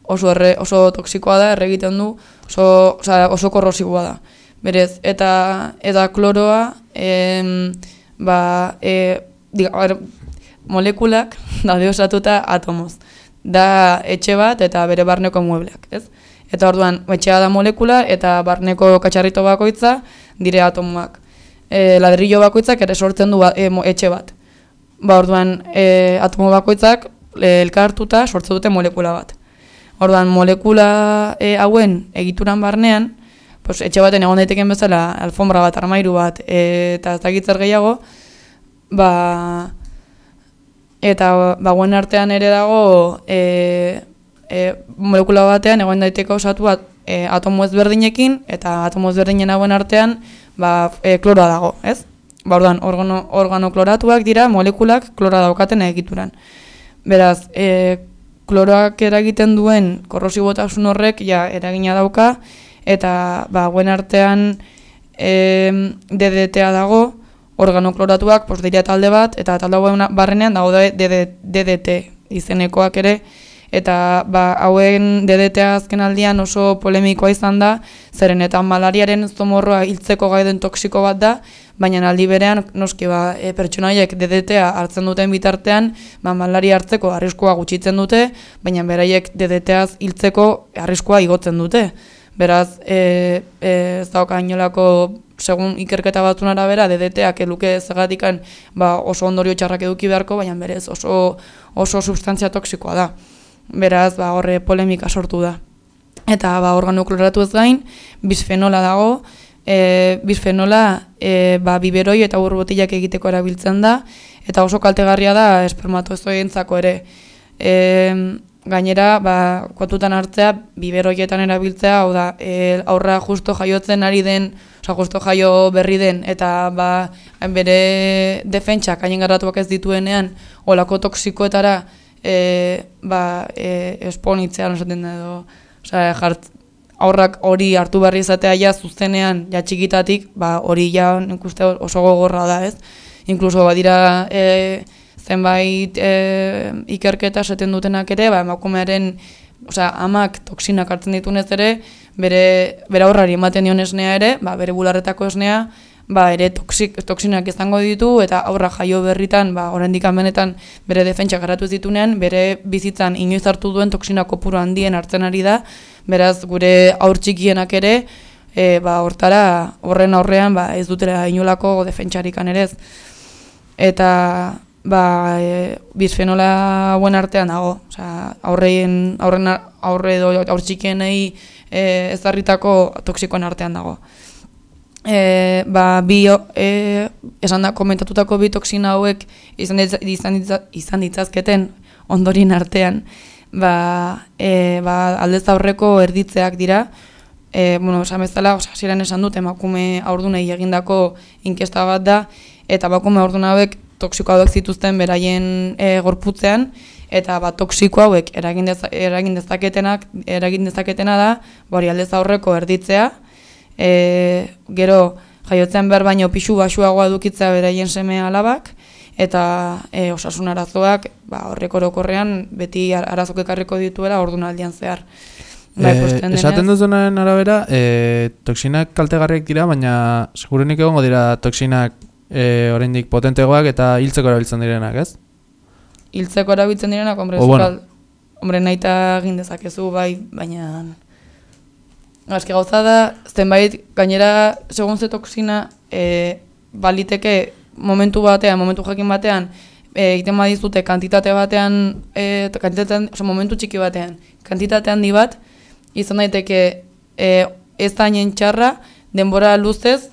Oso erre, oso toksikoa da, erre egiten du, oso, osea, oso korrosiboa da. Berez, eta eta kloroa, em, ba, e, diga, a ber, molekulak daude osatuta atomoz. Da etxe bat eta bere barneko muebleak, ez? Eta orduan, etxea da molekula eta barneko katxarrito bakoitza dire atomoak. E, ladrillo bakoitzak ere sortzen du ba- e, mo- etxe bat. Ba, orduan, e, atomo bakoitzak e, elkartuta sortzen dute molekula bat. Orduan, molekula e, hauen egituran barnean, pues, etxe baten egon daiteken bezala, alfombra bat, armairu bat, e, eta ez dakit zer gehiago, ba, eta ba, guen artean ere dago e, e, molekula batean egon daiteke osatu bat, e, atomo ezberdinekin, eta atomo ezberdinen hauen artean ba, e, kloroa dago, ez? Ba, orduan, organo, organo dira molekulak klora daukaten egituran. Beraz, e, kloroak eragiten duen korrosibotasun horrek ja eragina dauka, eta ba, guen artean e, DDT-a dago, organo kloratuak, pos, dira talde bat, eta talde barrenean dago DD, DDT izenekoak ere, eta ba, hauen DDT azken aldian oso polemikoa izan da, zeren eta malariaren zomorroa hiltzeko gaiden toksiko bat da, baina aldi berean noski ba, e, pertsonaiek DDT-a hartzen duten bitartean, ba, malaria hartzeko arriskua gutxitzen dute, baina beraiek DDT-az hiltzeko arriskua igotzen dute. Beraz, e, e, ez dauka inolako, segun ikerketa batun arabera, DDT-ak eluke zegatikan ba, oso ondorio txarrak eduki beharko, baina berez oso, oso substantzia toksikoa da. Beraz, ba, horre polemika sortu da. Eta ba, organo kloratu ez gain, bisfenola dago, e, bisfenola e, ba, biberoi eta urbotilak egiteko erabiltzen da, eta oso kaltegarria da espermatozoientzako ere. E, gainera, ba, kotutan hartzea, biberoietan erabiltzea, hau da, e, aurra justo jaiotzen ari den, oza, justo jaio berri den, eta ba, bere defentsak hain garratuak ez dituenean, olako toksikoetara, e, ba, e, esponitzean, esaten da edo, oza, jart, aurrak hori hartu berri izatea ja zuzenean, ja txikitatik, ba, hori ja nik uste oso gogorra da, ez? Inkluso badira e, zenbait e, ikerketa esaten dutenak ere, ba, emakumearen osea, amak toksinak hartzen ditunez ere, bere, bere aurrari ematen dion esnea ere, ba, bere bularretako esnea, ba, ere toksik, toksinak izango ditu, eta aurra jaio berritan, ba, oraindik benetan bere defentsa garatu ez ditunean, bere bizitzan inoiz hartu duen toksina kopuru handien hartzen ari da, beraz, gure aur txikienak ere, e, ba, hortara, horren aurrean, ba, ez dutera inolako defentsarikan ere ez. Eta, ba, e, bisfenola hauen artean dago, osea, aurrein, aurren aurre edo aur txikienei e, ezarritako toksikoen artean dago. E, ba, bi, e, esan da, komentatutako bi toksina hauek izan, ditza, izan, ditza, izan ditzazketen ondorien artean, ba, e, ba, aldez aurreko erditzeak dira, e, bueno, esan bezala, osa, esan dut, emakume aurdunei egindako inkesta bat da, eta emakume aurdun hauek toksiko hauek zituzten beraien e, gorputzean eta ba toksiko hauek eragin dezaketenak eragin dezaketena da hori aldez aurreko erditzea e, gero jaiotzean ber baino pixu basuagoa edukitzea beraien seme alabak eta e, osasun arazoak ba horrek orokorrean beti arazok ekarriko dituela ordunaldian zehar Bai, esaten duzunaren arabera, e, toksinak kaltegarriak dira, baina segurenik egongo dira toksinak e, oraindik potentegoak eta hiltzeko erabiltzen direnak, ez? Hiltzeko erabiltzen direnak, hombre, o, bueno. hombre, nahi egin dezakezu, bai, baina... Azki gauza da, zenbait, gainera, segun ze toksina, e, baliteke momentu batean, momentu jakin batean, e, egiten badizute kantitate batean, e, kantitatean, oso, momentu txiki batean, kantitatean di bat, izan daiteke e, ez da txarra, denbora luzez,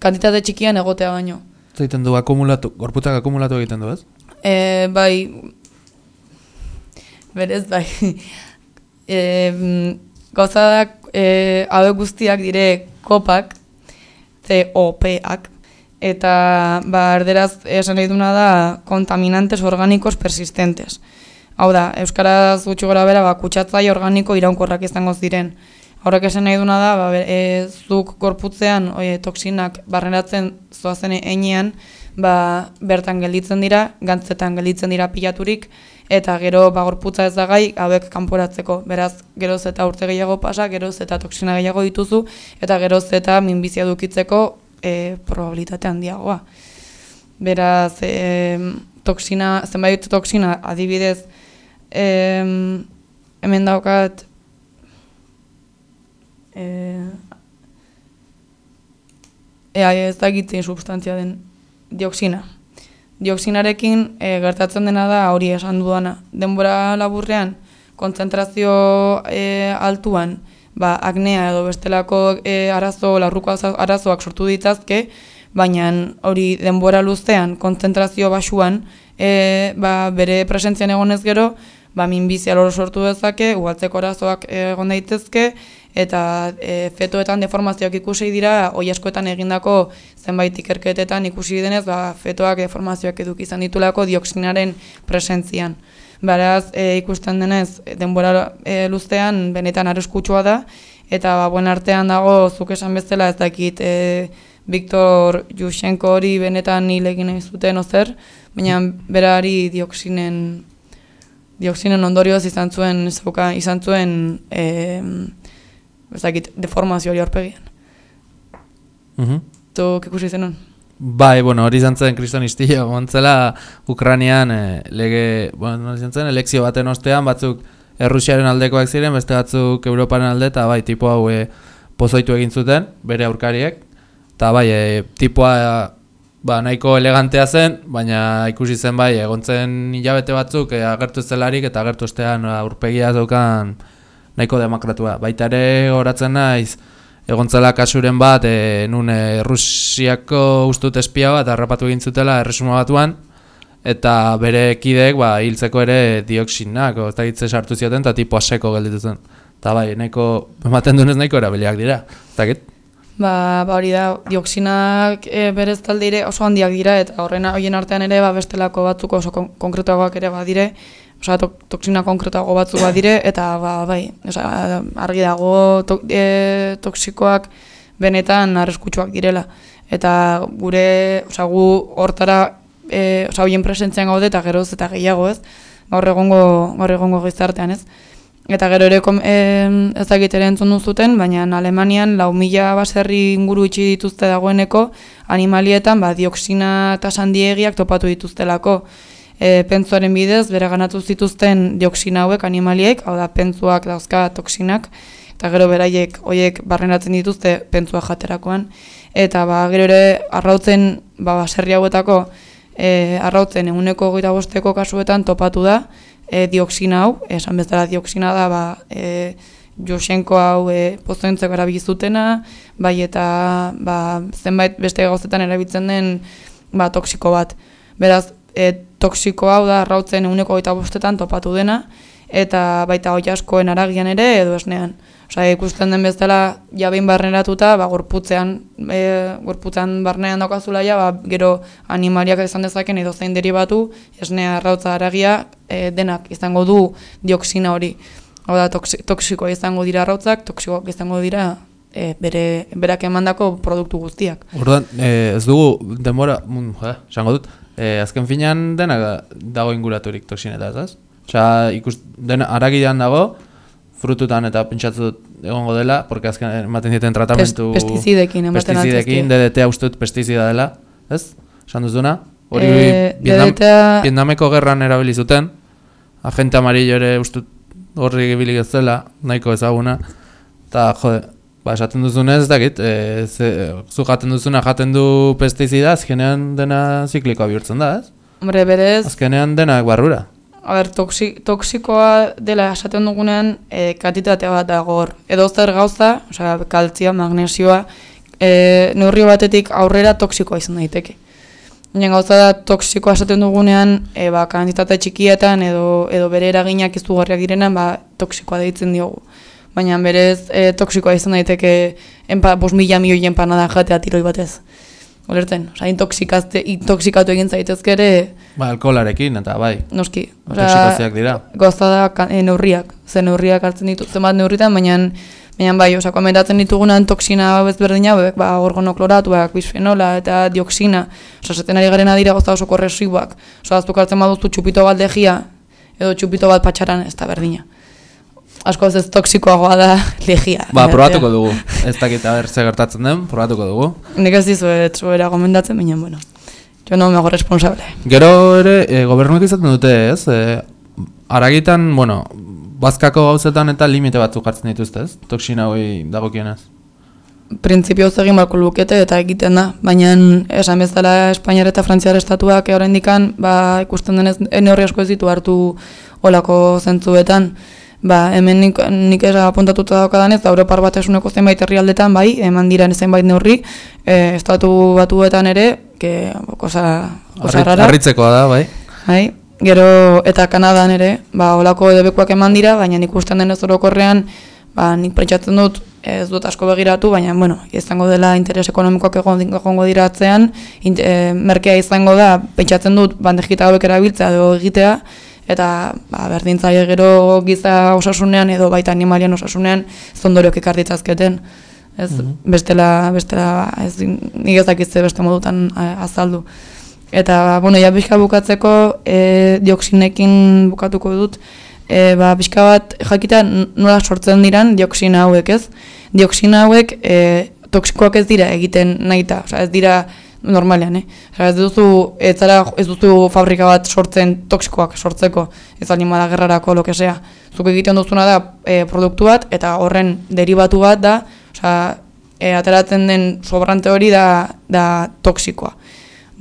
kantitate txikian egotea baino. Zaiten du akumulatu, gorputzak akumulatu egiten du, ez? E, bai, berez, bai. E, gauzadak, e, hauek guztiak dire kopak, COP-ak, eta ba, erderaz esan nahi duna da kontaminantes organikos persistentes. Hau da, Euskaraz gutxi gora bera, ba, kutsatzai organiko iraunkorrak izango ziren. Horrek esan nahi duna da, ba, e, zuk gorputzean oie, toksinak barreratzen zoazen einean, ba, bertan gelditzen dira, gantzetan gelditzen dira pilaturik, eta gero ba, gorputza ez da gai, hauek kanporatzeko. Beraz, geroz eta urte gehiago pasa, geroz eta toksina gehiago dituzu, eta geroz eta minbizia dukitzeko e, probabilitate handiagoa. Beraz, e, toksina, zenbait toksina adibidez, e, hemen daukat, e, ea ez da egitzen substantzia den dioksina. Dioksinarekin e, gertatzen dena da hori esan duana. Denbora laburrean, kontzentrazio e, altuan, ba, aknea edo bestelako e, arazo, larruko arazoak sortu ditazke, baina hori denbora luzean, kontzentrazio basuan, e, ba, bere presentzian egonez gero, ba, minbizia loro sortu dezake, ugaltzeko arazoak egon daitezke, eta e, fetoetan deformazioak ikusi dira, oi askoetan egindako zenbait ikerketetan ikusi denez, ba, fetoak deformazioak eduk izan ditulako dioksinaren presentzian. Beraz, e, ikusten denez, denbora e, luztean benetan arriskutsua da, eta ba, buen artean dago, zuk esan bezala ez dakit, e, Viktor Jusenko hori benetan hilegin zuten ozer, baina berari dioksinen dioksinen ondorioz izan zuen izan zuen e, ezakit, deformazio hori horpegian. Mm -hmm. Tu, kekusi zenun? Bai, bueno, hori izan zen kriston montzela Ukranian eh, lege, bueno, izan zen, elekzio baten ostean batzuk Errusiaren aldekoak ziren, beste batzuk Europaren alde, eta bai, tipo hau e, pozoitu egin zuten, bere aurkariek, eta bai, e, tipoa ba, nahiko elegantea zen, baina ikusi zen bai, egontzen hilabete batzuk e, agertu zelarik, eta agertu ostean aurpegia zeukan nahiko demokratua. Baita ere horatzen naiz, egontzela kasuren bat, e, nun e, Rusiako ustut espia bat, harrapatu egin zutela erresuma batuan, eta bere kideek ba, hiltzeko ere dioksinak, ez da hitze sartu zioten, eta tipo aseko gelditu zen. Eta bai, nahiko, ematen dunez nahiko erabiliak dira, ez? Ba, ba hori da, dioksinak e, berez talde oso handiak dira, eta horrena horien artean ere ba, bestelako batzuk oso kon konkretuagoak ere badire, osea to toksina konkretuago batzuk badire, eta ba, bai, osea, argi dago to e, toksikoak benetan arriskutsuak direla. Eta gure, osea, gu hortara e, oza, hoien presentzian gaude eta geroz eta gehiago, ez? Gaur egongo, gaur egongo gizartean, ez? Eta gero ere e, ez entzun duzuten, baina Alemanian lau mila baserri inguru itxi dituzte dagoeneko animalietan ba, dioksina eta sandiegiak topatu dituztelako. E, pentsuaren bidez, bere ganatu zituzten dioksina hauek animaliek, hau da pentsuak dauzka toksinak, eta gero beraiek hoiek barrenatzen dituzte pentsua jaterakoan. Eta ba, gero ere arrautzen ba, baserri hauetako e, arrautzen eguneko goita bosteko kasuetan topatu da e, dioksina hau, esan bezala dioksina da ba, e, Josenko hau e, pozoentzeko erabilizutena, bai eta ba, zenbait beste gauzetan erabiltzen den ba, toksiko bat. Beraz, e, toksiko hau da arrautzen eguneko goita bostetan topatu dena, eta baita hoi askoen aragian ere edo esnean. Osa, ikusten den bezala, jabein barneratuta, ba, gorputzean, e, gorputzean barnean daukazula ja, ba, gero animaliak izan dezaken edo zein deribatu, esnea arrautza aragia, e, denak izango du dioksina hori. Hau da, toksikoa izango dira arrautzak, toksikoak izango dira e, bere, berak emandako produktu guztiak. Orduan, e, ez dugu denbora, mun, ja, esango dut, e, azken finean denak dago inguraturik toksineta, ez? Osa, ikus, den aragian dago, frututan eta pentsatzu egongo dela, porque azken ematen dieten tratamentu... Pestizidekin, ematen Pestizidekin, DDT ustut pestizida dela, ez? Esan duzuna? Hori e, Vietnam, Vietnameko gerran erabili zuten, agente amarillo ere ustut horri gibilik ez dela, nahiko ezaguna, eta jode, ba, esaten duzunez, ez dakit, e, ze, zu jaten duzuna jaten du pestizida, azkenean dena ziklikoa bihurtzen da, ez? Hombre, berez... Azkenean denak barrura. A ber, toksi, toksikoa dela esaten dugunean e, kantitatea bat dago hor. Edo zer gauza, osea, kaltzia, magnesioa, e, neurrio batetik aurrera toksikoa izan daiteke. Baina gauza da toksikoa esaten dugunean, e, ba, kantitate txikietan edo, edo bere eraginak izugarriak direnan, ba, toksikoa deitzen diogu. Baina berez e, toksikoa izan daiteke enpa, bos mila milioien panada jatea tiroi batez. Olertzen, oza, intoksikatu egin zaitezke ere... Ba, alkoholarekin eta bai. Noski. Intoksikazioak dira. Goza da e, neurriak. Ze neurriak hartzen ditu zenbat neurritan, baina baina bai, oza, komentatzen ditugunan toksina bezberdina, ba, orgonokloratuak, bisfenola eta dioksina. Oza, zeten ari garen adira goza oso korresiboak. Oza, aztuk hartzen baduztu txupito bat legia, edo txupito bat patxaran, ez da berdina asko ez toksikoagoa da legia. Ba, probatuko dugu. Ez dakit aber ze gertatzen den, probatuko dugu. Nik ez dizu ez zuera gomendatzen, baina, bueno. Jo no mego responsable. Gero ere, e, gobernuak izaten dute, ez? E, aragitan, bueno, bazkako gauzetan eta limite batzuk hartzen dituzte, ez? Toksina hoi dagokienez. Printzipio egin balko lukete eta egiten da, baina esan bezala Espainiar eta Frantziar estatuak horrein dikan, ba, ikusten denez, ene horri asko ez ditu hartu olako zentzuetan. Ba, hemen nik, nik ez apuntatuta daukadan ez, Europar batesuneko zenbait herrialdetan bai, eman dira zenbait neurri, e, estatu batuetan ere, que, kosa, kosa rara. Arritzekoa da, bai. Bai, gero, eta Kanadan ere, ba, olako edebekuak eman dira, baina nik usten denez orokorrean, ba, nik prentsatzen dut, ez dut asko begiratu, baina, bueno, izango dela interes ekonomikoak egon, egongo dira atzean, e, merkea izango da, pentsatzen dut, bandejita hauek erabiltzea edo egitea, eta ba, berdintzaile gero giza osasunean edo baita animalian osasunean zondoriok ekar ditzazketen. Ez, mhm. bestela, bestela, ez, nik ezakitze beste modutan azaldu. Eta, bueno, ja bizka bukatzeko, e, dioksinekin bukatuko dut, e, ba, bizka bat jakita nola sortzen diran dioksina hauek ez. Dioksina hauek e, toksikoak ez dira egiten nahita, Osa, ez dira normalean, eh? Osea, ez duzu, ez, zara, ez duzu fabrika bat sortzen toksikoak sortzeko, ez animala gerrarako, lo sea. Zuk egiten duzuna da e, produktu bat, eta horren derivatu bat da, osea, e, ateratzen den sobrante hori da, da toksikoa.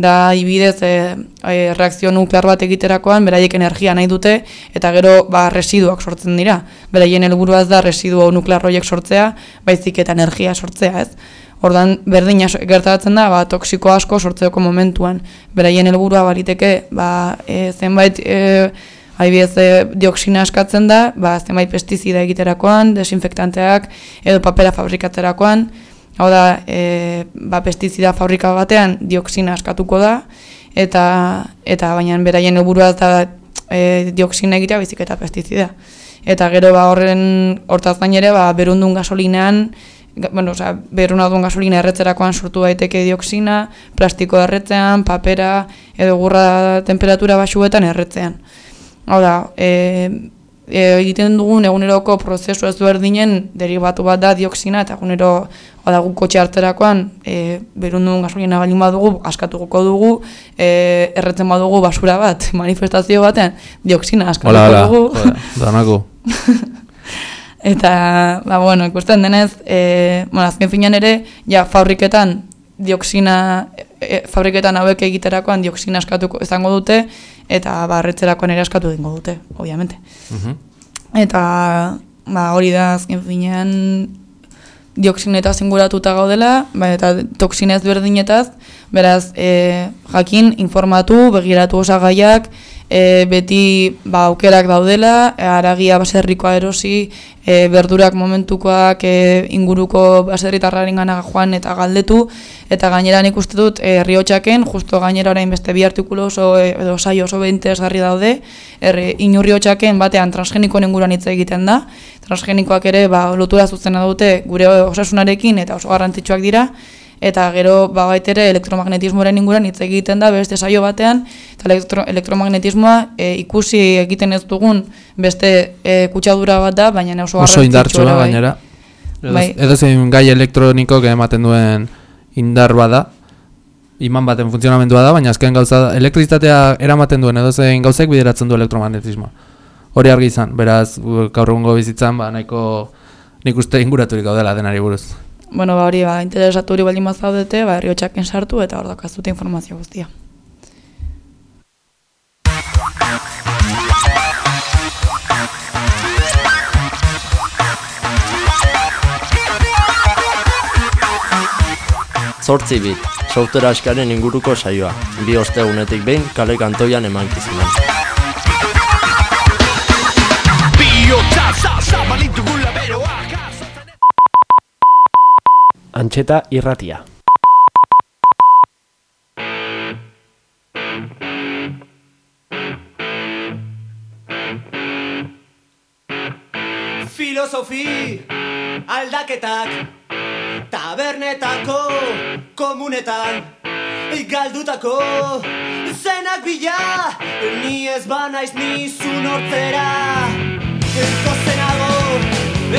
Da, ibidez, e, e, reakzio nuklear bat egiterakoan, beraiek energia nahi dute, eta gero, ba, residuak sortzen dira. Beraien helburua ez da residuo nuklear horiek sortzea, baizik eta energia sortzea, ez? Ordan berdina so- gertatzen da, ba, toksiko asko sortzeko momentuan. Beraien helburua baliteke, ba, e, zenbait e, adibidez e, dioksina askatzen da, ba, zenbait pestizida egiterakoan, desinfektanteak edo papera fabrikatzerakoan. Hau da, e, ba, pestizida fabrika batean dioksina askatuko da, eta, eta baina beraien helburua ez da e, dioksina egitea baizik eta pestizida. Eta gero ba, horren hortaz gain ere ba, berundun gasolinean, ga- bueno, osea, beruna duen gasolina erretzerakoan sortu daiteke dioksina, plastiko erretzean, papera edo gurra temperatura basuetan erretzean. Hau da, e, e, egiten dugun eguneroko prozesu ezberdinen derivatu bat da dioksina eta egunero hau da guk kotxe hartzerakoan e, berundun gasolina baldin badugu askatuko dugu e, erretzen badugu basura bat manifestazio batean dioksina askatuko Hola, hola, dugu joder, danako. Eta, ba, bueno, ikusten denez, e, bueno, azken finean ere, ja, fabriketan dioksina, e, fabriketan hauek egiterakoan dioksina askatuko izango dute, eta ba, erretzerakoan ere askatu egingo dute, obviamente. Eta, ba, hori da azken finean dioksinetaz inguratuta gaudela, ba, eta toksinez berdinetaz, beraz, e, jakin, informatu, begiratu osagaiak, e, beti ba, aukerak daudela, e, aragia baserrikoa erosi, e, berdurak momentukoak e, inguruko baserritarraren gana joan eta galdetu, eta gainera nik uste dut e, riotxaken, justo gainera orain beste bi artikulu oso, e, edo saio oso interesgarri daude, er, inurriotxaken batean transgenikoen inguruan hitz egiten da, transgenikoak ere ba, lotura zuzena dute gure osasunarekin eta oso garrantzitsuak dira, eta gero ba, ere elektromagnetismoaren inguruan hitz egiten da beste saio batean, eta elektro, elektromagnetismoa e, ikusi egiten ez dugun beste e, kutsadura bat da, baina oso Oso indartsua bai. gainera. Bai. edo zein gai elektronikok ematen duen indar bada, iman baten funtzionamendua da, baina azken gauza elektrizitatea eramaten duen edo zein gauzek bideratzen du elektromagnetismoa. Hori argi izan, beraz, gaur egungo bizitzan, ba, nahiko nik uste inguraturik gaudela denari buruz. Bueno, ba, hori, ba, interesatu hori baldin bazaudete, ba, herriotxaken sartu eta hor dakazute informazio guztia. Zortzi bit, software askaren inguruko saioa. Bi ostegunetik behin kale kantoian emankizunan. Balitugula beroak Antxeta irratia. Filosofi aldaketak Tabernetako komunetan Galdutako zenak bila. Ni ez banaiz nizu nortzera. Kozenago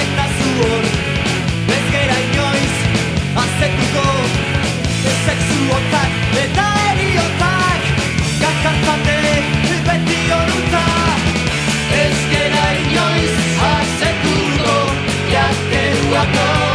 eta zuor Ez gera inoiz azetuko Sexuotak eta eriotak Gakartzate beti honuta Ez gera inoiz azetuko Jakeruak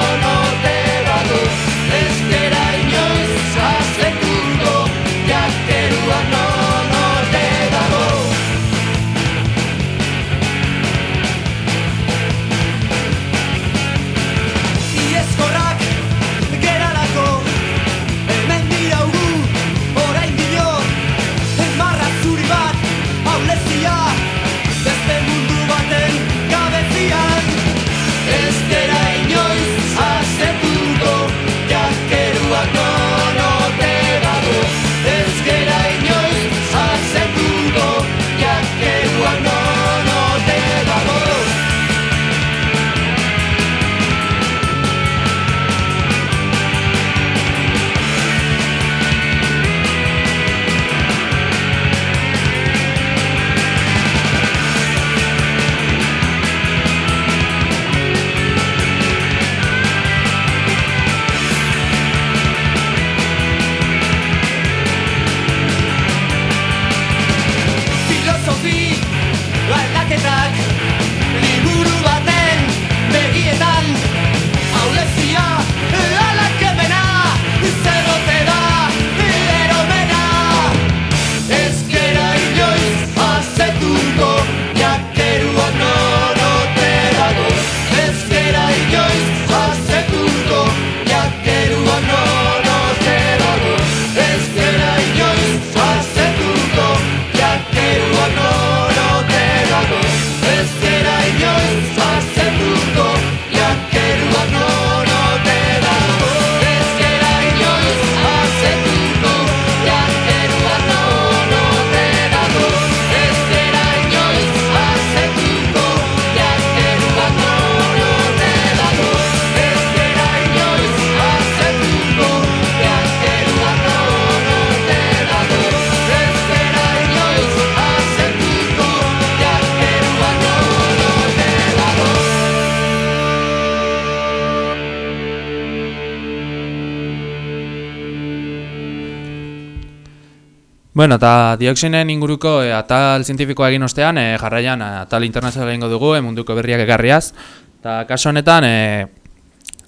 Bueno, eta dioxinen inguruko e, atal zientifikoa egin ostean, e, jarraian e, atal internazionala egingo dugu, e, munduko berriak egarriaz. Eta kaso honetan, e,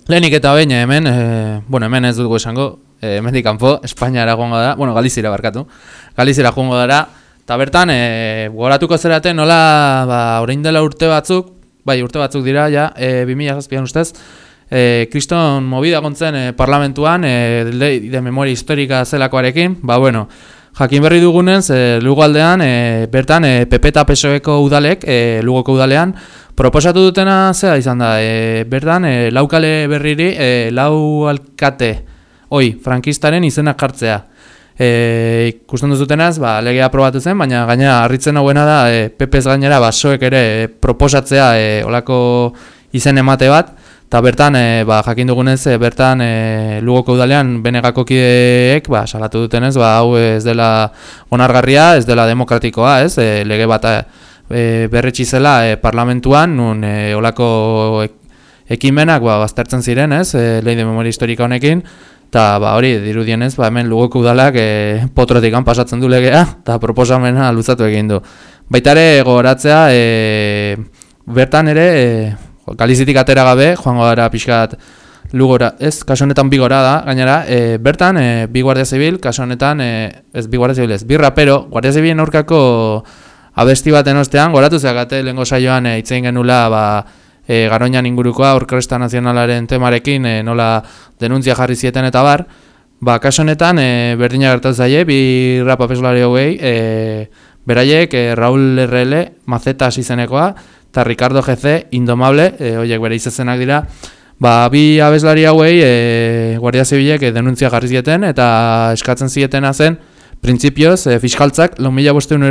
lehenik eta behin hemen, e, bueno, hemen ez dugu esango, e, hemendik kanpo, Espainiara joango da, bueno, Galizira barkatu, Galizira joango dara, eta bertan, e, goratuko zeraten nola, ba, orain dela urte batzuk, bai, urte batzuk dira, ja, e, 2000 ustez, e, kriston movida gontzen e, parlamentuan, e, de, de memoria historika zelakoarekin, ba, bueno, jakin berri dugunez, e, lugaldean, e, bertan, e, PP eta PSOEko udalek, e, lugoko udalean, proposatu dutena zera izan da, e, bertan, e, laukale berriri, e, lau alkate, oi, frankistaren izenak jartzea. E, ikusten duzutenaz, ba, legea aprobatu zen, baina gaina harritzen hauena da, e, PPS gainera, ba, soek ere e, proposatzea e, olako izen emate bat, eta bertan, e, ba, jakin dugunez, e, bertan e, lugoko udalean benegako kideek, ba, salatu dutenez, ba, hau ez dela onargarria, ez dela demokratikoa, ez, e, lege bat e, berretxi zela e, parlamentuan, nun e, olako ekimenak, ba, baztertzen ziren, ez, e, lehi de memoria historika honekin, Eta ba, hori dirudienez, ba, hemen lugoko udalak e, potrotikan pasatzen du legea eta proposamena luzatu egin du. Baita ere gogoratzea, e, bertan ere, e, galizitik atera gabe, joango gara pixkat lugora, ez, kaso honetan bigora da, gainera, e, bertan, e, bi guardia zibil, kaso honetan, e, ez, bi guardia zibil ez, bi rapero, guardia zibilen aurkako abesti baten ostean, goratu zeagate, lehenko saioan e, itzein genula, ba, e, Garoñan ingurukoa Orkesta Nazionalaren temarekin e, nola denuntzia jarri zieten eta bar, ba, kaso honetan e, berdina gertatu zaie, bi rap apeslari hauei, e, beraiek e, Raul RL, Mazetas izenekoa, eta Ricardo GC, Indomable, e, oiek bere izezenak dira, ba, bi abeslari hauei e, Guardia Zibilek e, denuntzia jarri zieten, eta eskatzen zietena zen, printzipioz, e, fiskaltzak, lau mila bosteun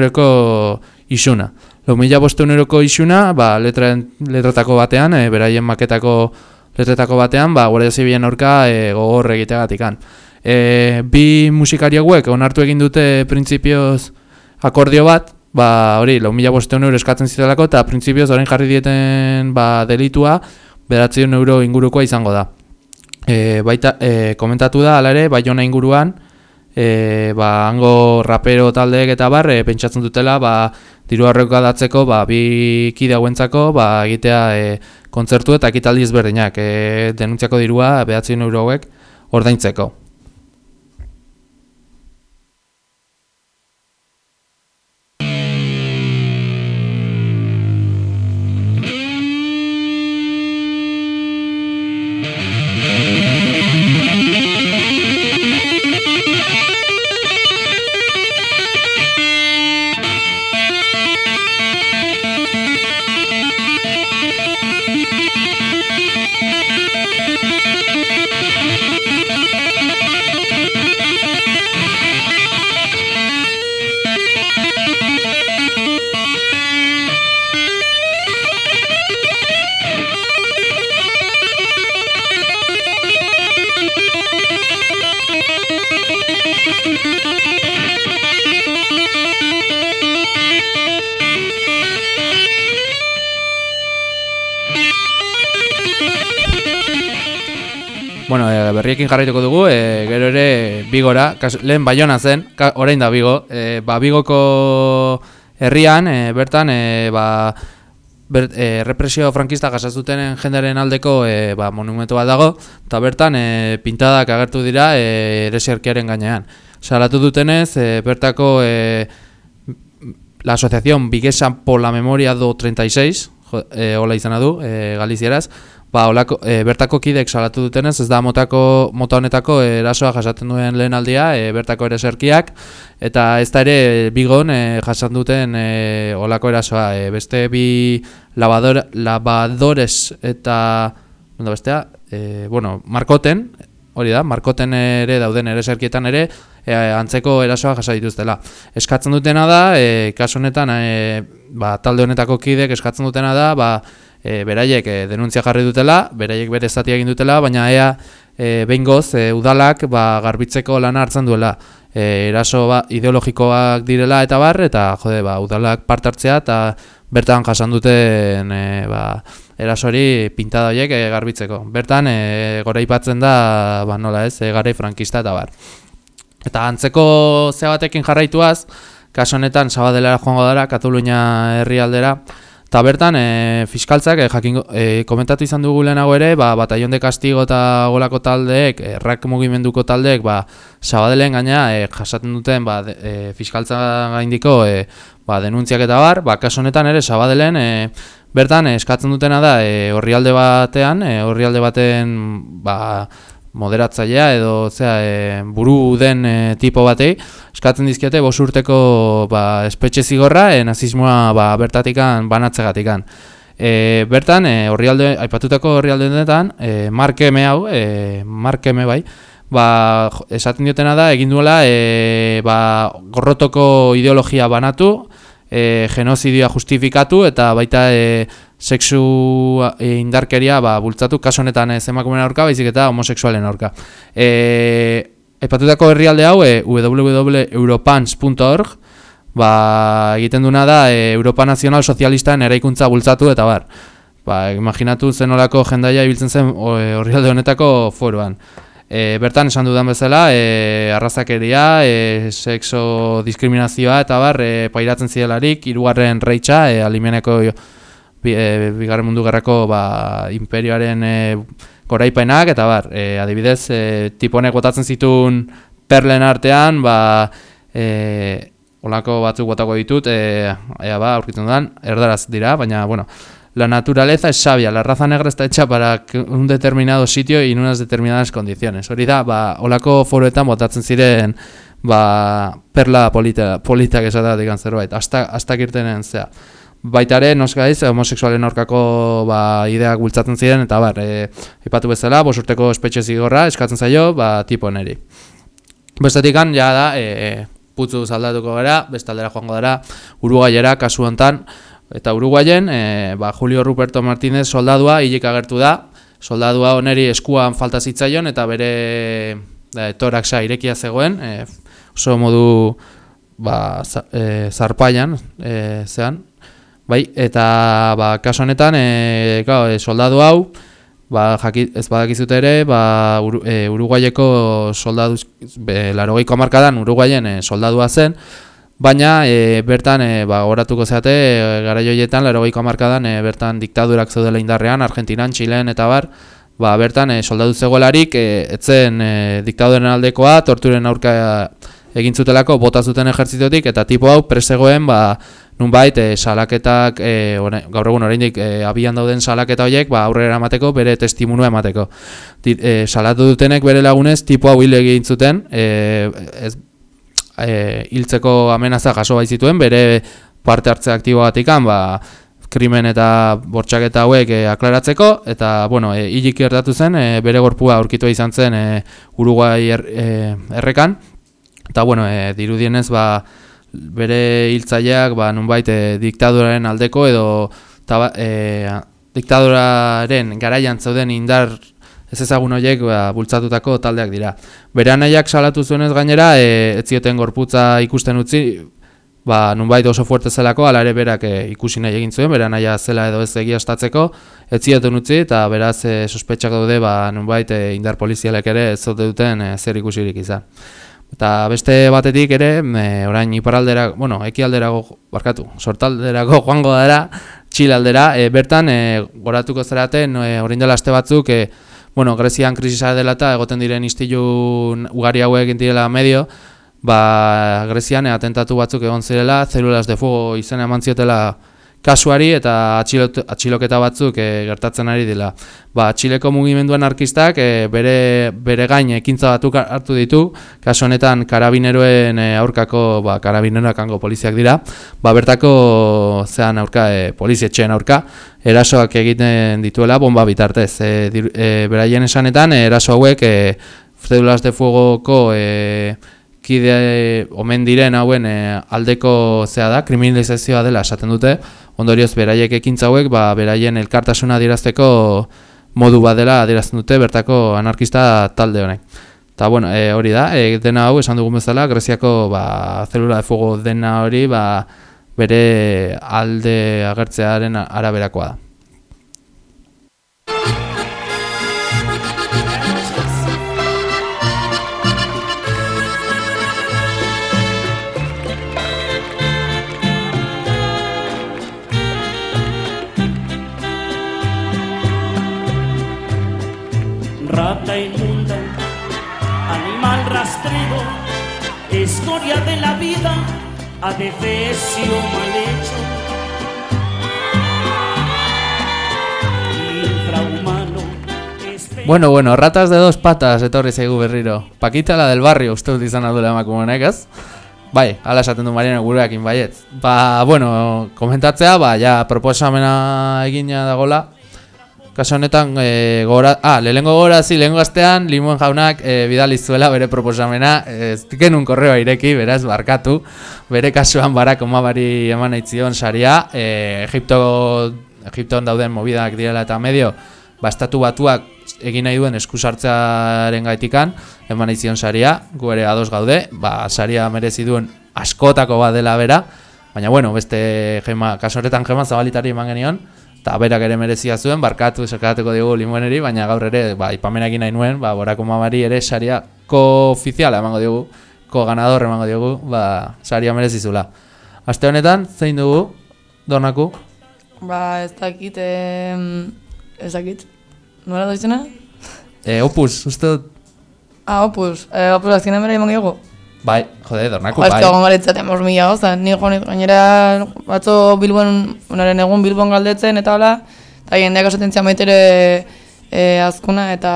isuna. Lau mila bosteun isuna, ba, letren, letretako batean, e, beraien maketako letretako batean, ba, Guardia Zibilen aurka e, gogor egiteagatik e, Bi musikari onartu egin dute printzipioz akordio bat, ba, hori, lau mila bosteun euro eskatzen zitelako, eta printzipioz orain jarri dieten ba, delitua, beratzen euro ingurukoa izango da. E, baita, e, komentatu da, ala ere, bai inguruan, e, ba, hango rapero taldeek eta bar, e, pentsatzen dutela, ba, diru harreko datzeko, ba, bi kide hauentzako, ba, egitea e, kontzertu eta ekitaldi ezberdinak, e, denuntziako dirua, behatzen euro hauek, ordaintzeko. Berriekin jarraituko dugu, e, gero ere bigora, kas, lehen baiona zen, ka, orain da bigo, e, ba, bigoko herrian, e, bertan, e, ba, ber, e, represio frankista gasazutenen jendaren aldeko e, ba, monumentu bat dago, eta bertan e, pintadak agertu dira e, ereserkiaren gainean. Salatu dutenez, e, bertako e, la asociación Biguesa por la memoria do 36, jo, e, hola izan du, e, galizieraz, Ba, olako, e, bertako kidek salatu dutenez, ez da motako, mota honetako erasoa jasaten duen lehen aldia, e, bertako ere serkiak, eta ez da ere bigon e, jasan duten e, olako erasoa. E, beste bi labador, labadores eta, onda bestea, e, bueno, markoten, hori da, markoten ere dauden ere serkietan ere, e, antzeko erasoa jasa dituztela. Eskatzen dutena da, e, kaso honetan, e, ba, talde honetako kidek eskatzen dutena da, ba, e, beraiek e, denuntzia jarri dutela, beraiek bere zatia egin dutela, baina ea e, behin goz, e, udalak ba, garbitzeko lana hartzen duela. E, eraso ba, ideologikoak direla eta bar, eta jode, ba, udalak part hartzea eta bertan jasan duten e, ba, erasori pintada horiek e, garbitzeko. Bertan e, gora ipatzen da, ba, nola ez, e, gare frankista eta bar. Eta antzeko zea batekin jarraituaz, kaso honetan Sabadelara joango dara, Katalunia herrialdera, Eta bertan, e, fiskaltzak, e, jakin, e, komentatu izan dugu lehenago ere, ba, bataion de castigo eta golako taldeek, errak mugimenduko taldeek, ba, sabadelen gaina e, jasaten duten ba, de, e, fiskaltza gaindiko e, ba, denuntziak eta bar, ba, kaso honetan ere sabadelen, e, bertan, eskatzen dutena da, e, horrialde batean, e, horrialde baten, ba, moderatzailea edo zera, e, buru den e, tipo batei, eskatzen dizkiote bos urteko ba, espetxe zigorra e, nazismoa ba, bertatikan banatzegatikan. E, bertan, e, orrialde, aipatutako horrialde denetan, e, markeme hau, e, markeme bai, ba, esaten diotena da, egin duela e, ba, gorrotoko ideologia banatu, e, genozidioa justifikatu eta baita e, sexu e, indarkeria ba, bultzatu kaso honetan ez emakumeen aurka, baizik eta homosexualen aurka. E, Epatutako herrialde hau e, www.europans.org ba, egiten duna da e, Europa Nazional Sozialisten eraikuntza bultzatu eta bar. Ba, imaginatu zenolako jendaia ibiltzen zen horrialde honetako foroan. E, bertan esan dudan bezala, e, arrazakeria, e, sexo diskriminazioa eta bar, e, pairatzen zidelarik, irugarren reitza, e, alimeneko e, bigarren mundu gerrako ba, imperioaren e, goraipenak, eta bar, e, adibidez, e, tiponek botatzen zituen perlen artean, ba, e, olako batzuk botako ditut, e, ea ba, aurkitzen dudan, erdaraz dira, baina, bueno, la naturaleza es sabia, la raza negra está hecha para un determinado sitio y en unas determinadas condiciones. Hori da, ba, olako foroetan botatzen ziren, ba, perla polita, polita que da, digan zerbait, hasta, hasta kirtenen, zea baitare noskaiz homosexualen aurkako ba, ideak bultzatzen ziren eta bar, e, bezala, bos urteko espetxe zigorra eskatzen zaio, ba, tipo neri. Bestetik ja da, e, putzu zaldatuko gara, bestaldera joango dara, Uruguayera kasu hontan, eta Uruguayen, e, ba, Julio Ruperto Martínez soldadua hilik agertu da, soldadua oneri eskuan falta zitzaion eta bere e, toraksa irekia zegoen, e, oso modu ba, e, zarpaian, e, zean, Bai, eta ba, kaso honetan, e, e, soldadu hau, ba, jakit, ez badakizut ere, ba, ur, e, Uruguaieko soldadu, be, larogeiko amarkadan Uruguaien e, soldadua zen, baina e, bertan, e, ba, oratuko zeate, e, gara joietan, larogeiko amarkadan, e, bertan diktadurak zeudela indarrean, Argentinan, Txilen eta bar, ba, bertan e, soldadu zegoelarik, e, etzen e, diktaduren aldekoa, torturen aurka egin zutelako, bota zuten ejertzitotik, eta tipo hau presegoen, ba, Nunbait, e, salaketak, e, gaur egun oraindik e, abian dauden salaketa horiek, ba, aurrera emateko, bere testimunua emateko. e, salatu dutenek bere lagunez, tipo hau hil egin zuten, e, ez, e, hiltzeko amenaza jaso baitzituen, bere parte hartze aktiboatikan, ba, krimen eta bortxaketa hauek e, aklaratzeko, eta, bueno, e, hilik erdatu zen, e, bere gorpua aurkitu izan zen e, Uruguai er, e, errekan, eta, bueno, e, dirudienez, ba, bere hiltzaileak ba nunbait e, diktaduraren aldeko edo taba, e, diktaduraren garaian zauden indar ez ezagun horiek ba, bultzatutako taldeak dira. Bere anaiak salatu zuenez gainera, e, ez zioten gorputza ikusten utzi, ba, nunbait oso fuerte zelako, ala ere berak e, ikusi nahi egin zuen, bere anaia zela edo ez egiastatzeko, ez zioten utzi, eta beraz e, sospetxak daude, ba, nunbait e, indar polizialek ere ez duten e, zer ikusirik izan. Eta beste batetik ere, e, orain iparaldera, bueno, ekialderago, barkatu, sortalderago joango dara, txilaldera, e, bertan, e, goratuko zeraten, e, orain dela aste batzuk, e, bueno, Grezian krisisa dela eta egoten diren istilun ugari hauek direla medio, ba, Grezian atentatu batzuk egon zirela, zelulas de fuego izan eman ziotela, kasuari eta atxilot, atxiloketa batzuk e, gertatzen ari dela. Ba, atxileko mugimenduan arkistak e, bere, bere gain ekintza batuk hartu ditu, kasu honetan karabineroen e, aurkako, ba, karabineroak hango poliziak dira, ba, bertako zean aurka, e, polizietxeen aurka, erasoak egiten dituela bomba bitartez. E, e, beraien esanetan, e, eraso hauek e, Cedulas de Fuegoko e, kide omen diren hauen aldeko zea da, kriminalizazioa dela esaten dute, ondorioz beraiek ekintza hauek ba, beraien elkartasuna adierazteko modu bat dela adierazten dute bertako anarkista talde honek. Ta bueno, e, hori da, e, dena hau esan dugun bezala, Greziako ba, zelula de fuego dena hori ba, bere alde agertzearen araberakoa da. Adefesio mal hecho. Bueno, bueno, ratas de dos patas etorri zaigu berriro. Pakita la del barrio, uste dut izan adula emakume honek, ez? Bai, ala esaten du Mariano gureakin baietz. Ba, bueno, komentatzea, ba, ja, proposamena egina dagola. Kaso honetan, e, gora, ah, lehengo gora, zi, lehengo astean, Limuen jaunak e, bidali zuela bere proposamena, ez genuen korreoa ireki, beraz, barkatu. Bere kasuan barak omabari eman aitzion saria, e, Egipto, Egipton dauden mobidak direla eta medio, ba, estatu batuak egin nahi duen eskusartzearen gaitikan, eman aizion saria, gu ere ados gaude, ba, saria merezi duen askotako bat dela bera, baina bueno, beste gema, kaso horretan gema zabalitari eman genion, eta berak ere merezia zuen, barkatu esakateko dugu limueneri, baina gaur ere, ba, ipamenekin nahi nuen, ba, borako mamari ere saria ko-ofiziala emango diogu, ko-ganador emango diogu, ba, saria merezizula. Aste honetan, zein dugu, donaku? Ba, ez dakit, em, ez dakit. Nola da izena? E, opus, uste dut, Ah, opus. Eh, opus azkenean bera iman gehiago. Bai, jode, dornaku, Jo, ez bai. que egon garetzat emos mila gauza. Ni jo, ni- gainera batzo Bilbon, unaren egun Bilbon galdetzen eta hola, eta jendeak esaten zian baitere e, azkuna eta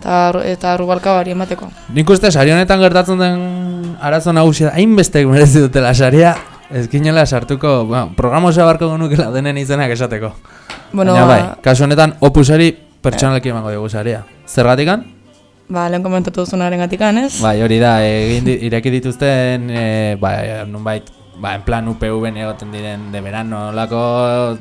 eta, eta rubalka bari emateko. Nik uste sari honetan gertatzen den arazo nagusia hainbestek merezi dutela saria, ez ginela sartuko, bueno, programa oso barko genukela denen izenak esateko. Bueno, Baina bai, ba- kasu honetan opusari pertsonalki emango dugu saria. Zergatikan? Ba, lehen komentatu duzunaren gatikan, ez? Bai, hori da, egin di, ireki dituzten, e, ba, nunbait, ba, en plan UPV-en egoten diren de verano, lako,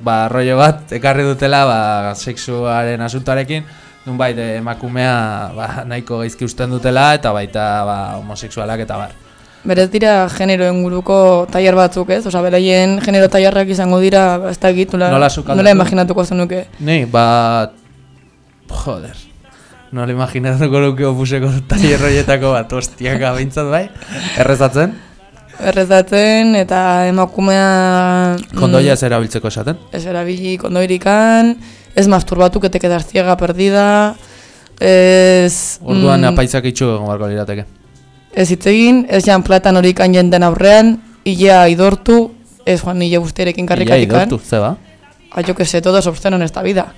ba, rollo bat, ekarri dutela, ba, sexuaren asuntoarekin, nunbait, emakumea, ba, nahiko gaizki usten dutela, eta baita, ba, homosexualak eta bar. Berez dira genero inguruko tailer batzuk, ez? Osa, beraien genero tailerrak izango dira, ez dakit, nola, Nola nola imaginatuko zenuke. Ni, ba... Joder. No le imaginatuko luke opuseko taller horietako bat, hostiaka behintzat bai. Errezatzen? Errezatzen eta emakumea... mm, Kondoia ez erabiltzeko esaten? Ez erabili kondoirikan, ez masturbatu, que te quedas ciega perdida, ez... Orduan mm, apaizak itxu egon barko lirateke. Ez hitz egin, ez jan platan horikan jenden aurrean, ilea idortu, ez joan nile guztierekin karrikatikan. idortu, ze ba? Ah, yo que sé, todo es obsceno en esta vida.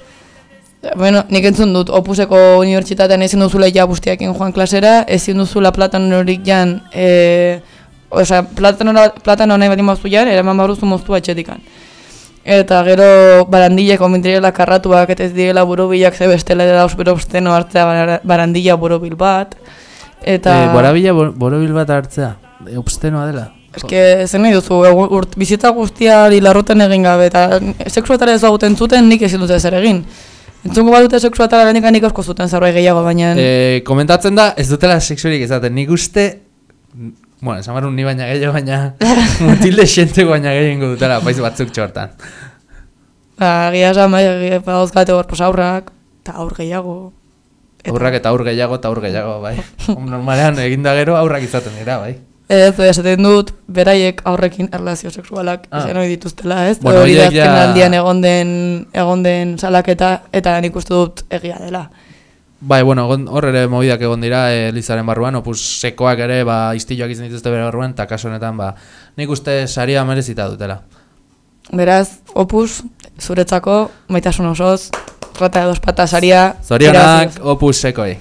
Bueno, nik entzun dut, opuseko unibertsitatean ezin duzula ja guztiakin joan klasera, ezin duzula platan horik jan, e, osea, platan, platan nahi baldin maztu jan, eraman baruzu moztu atxetikan. Eta gero barandilek omintriela karratuak, eta ez direla borobilak ze bestela da bero obsteno hartzea bara- barandilla borobil bat. Eta... E, borabila bo- borobil bat hartzea, e, obstenoa dela. Eske, zen nahi duzu, urt, bizitza guztiari larruten egin gabe, eta sexuatara ezaguten zuten nik ezin dute zer egin. Entzungo badute sexuatara benik nik asko zuten zerbait gehiago, baina... E, komentatzen da, ez dutela sexurik izaten. Nik uste, bueno, esan barun ni baina gehiago, baina mutilde xenteko baina gehiago dutela, paiz batzuk txortan. Ba, gira esan, bai, badauzkate hor pos aurrak, eta aur gehiago. Aurrak eta aur gehiago eta aur gehiago, bai. Normalean eginda gero aurrak izaten dira, bai. Ez, esaten dut, beraiek aurrekin erlazio sexualak Ah. izan ohi dituztela, ez? Bueno, Hori da horiek ja- azken aldian egon den, egon den salaketa, eta nik uste dut egia dela. Bai, bueno, hor ere mobidak egon dira e, Elizaren barruan, opus sekoak ere, ba, iztiloak izan dituzte bere barruan, eta kaso honetan, ba, nik uste saria merezita dutela. Beraz, opus, zuretzako, maitasun osoz, rata de dos patas aria. Zorionak opus sekoi.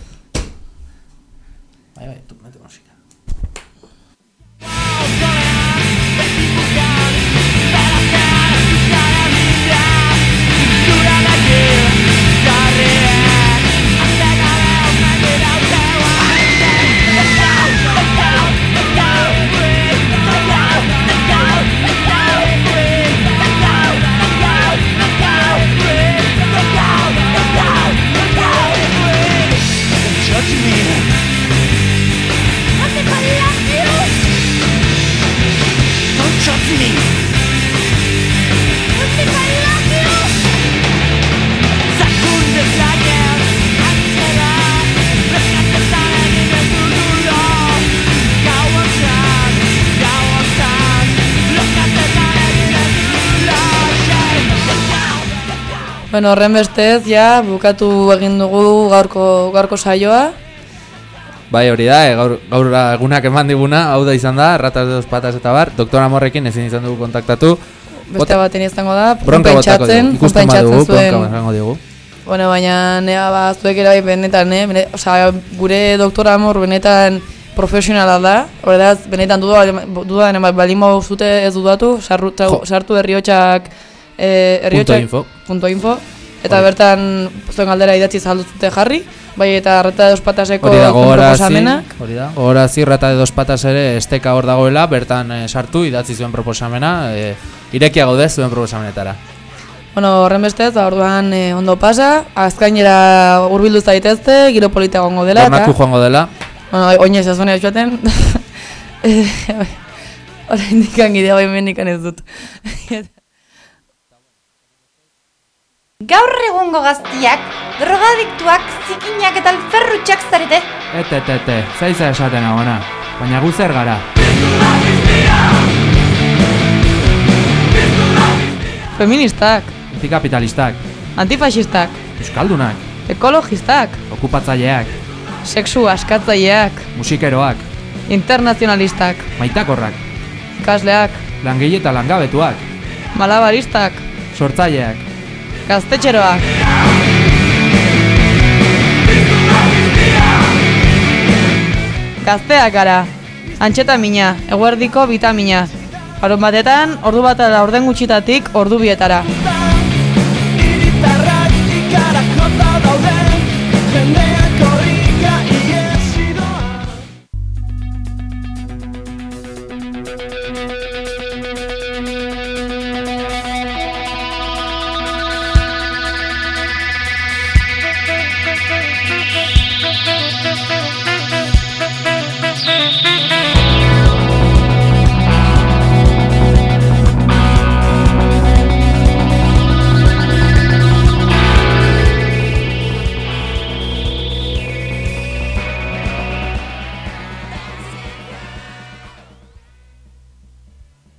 Bueno, horren bestez, ja, bukatu egin dugu gaurko, gaurko saioa. Bai, hori da, e, gaur, gaur egunak eman diguna, hau da izan da, ratas de dos patas eta bar, doktor Amorrekin ezin izan dugu kontaktatu. Beste baten izango da, Bronka botako dugu, ikusten badugu, zuen. bronka digu. Bueno, baina nea ba, zuek ere bai benetan, eh? Bene, osea, gure doktora amor benetan profesionala da. Horredaz, benetan duda, duda denen baldin bau zute ez dudatu, sarru, Jo. sartu herriotxak, eh, herriotxak, Punto info. punto info. Eta Hori. bertan zuen galdera idatzi zalduzute jarri, bai eta arreta dos pataseko Hori da, proposamenak. hori da, gogorazi rata de dos patas ere esteka hor dagoela, bertan eh, sartu, idatzi zuen proposamena, e, irekia gaude zuen proposamenetara. Bueno, horren bestez, ba, orduan eh, ondo pasa, azkainera hurbildu zaitezte, giro polita egongo dela. Bernaku joango dela. Bueno, oinez ez honea joaten. Horrein dikan gidea bai menikan ez dut. Gaur egungo gaztiak, drogadiktuak, zikinak eta alferrutxak zarete. Ete, ete, ete, zaiza esaten agona, baina gu zer gara. Feministak, Antikapitalistak, antifasistak, euskaldunak, ekologistak, okupatzaileak, sexu askatzaileak, musikeroak, internazionalistak, maitakorrak, ikasleak, langile eta langabetuak, malabaristak, sortzaileak, gaztetxeroak. Gazteak gara, antxeta mina, eguerdiko bitamina. Harun batetan, ordu bat ala orden gutxitatik ordu bietara.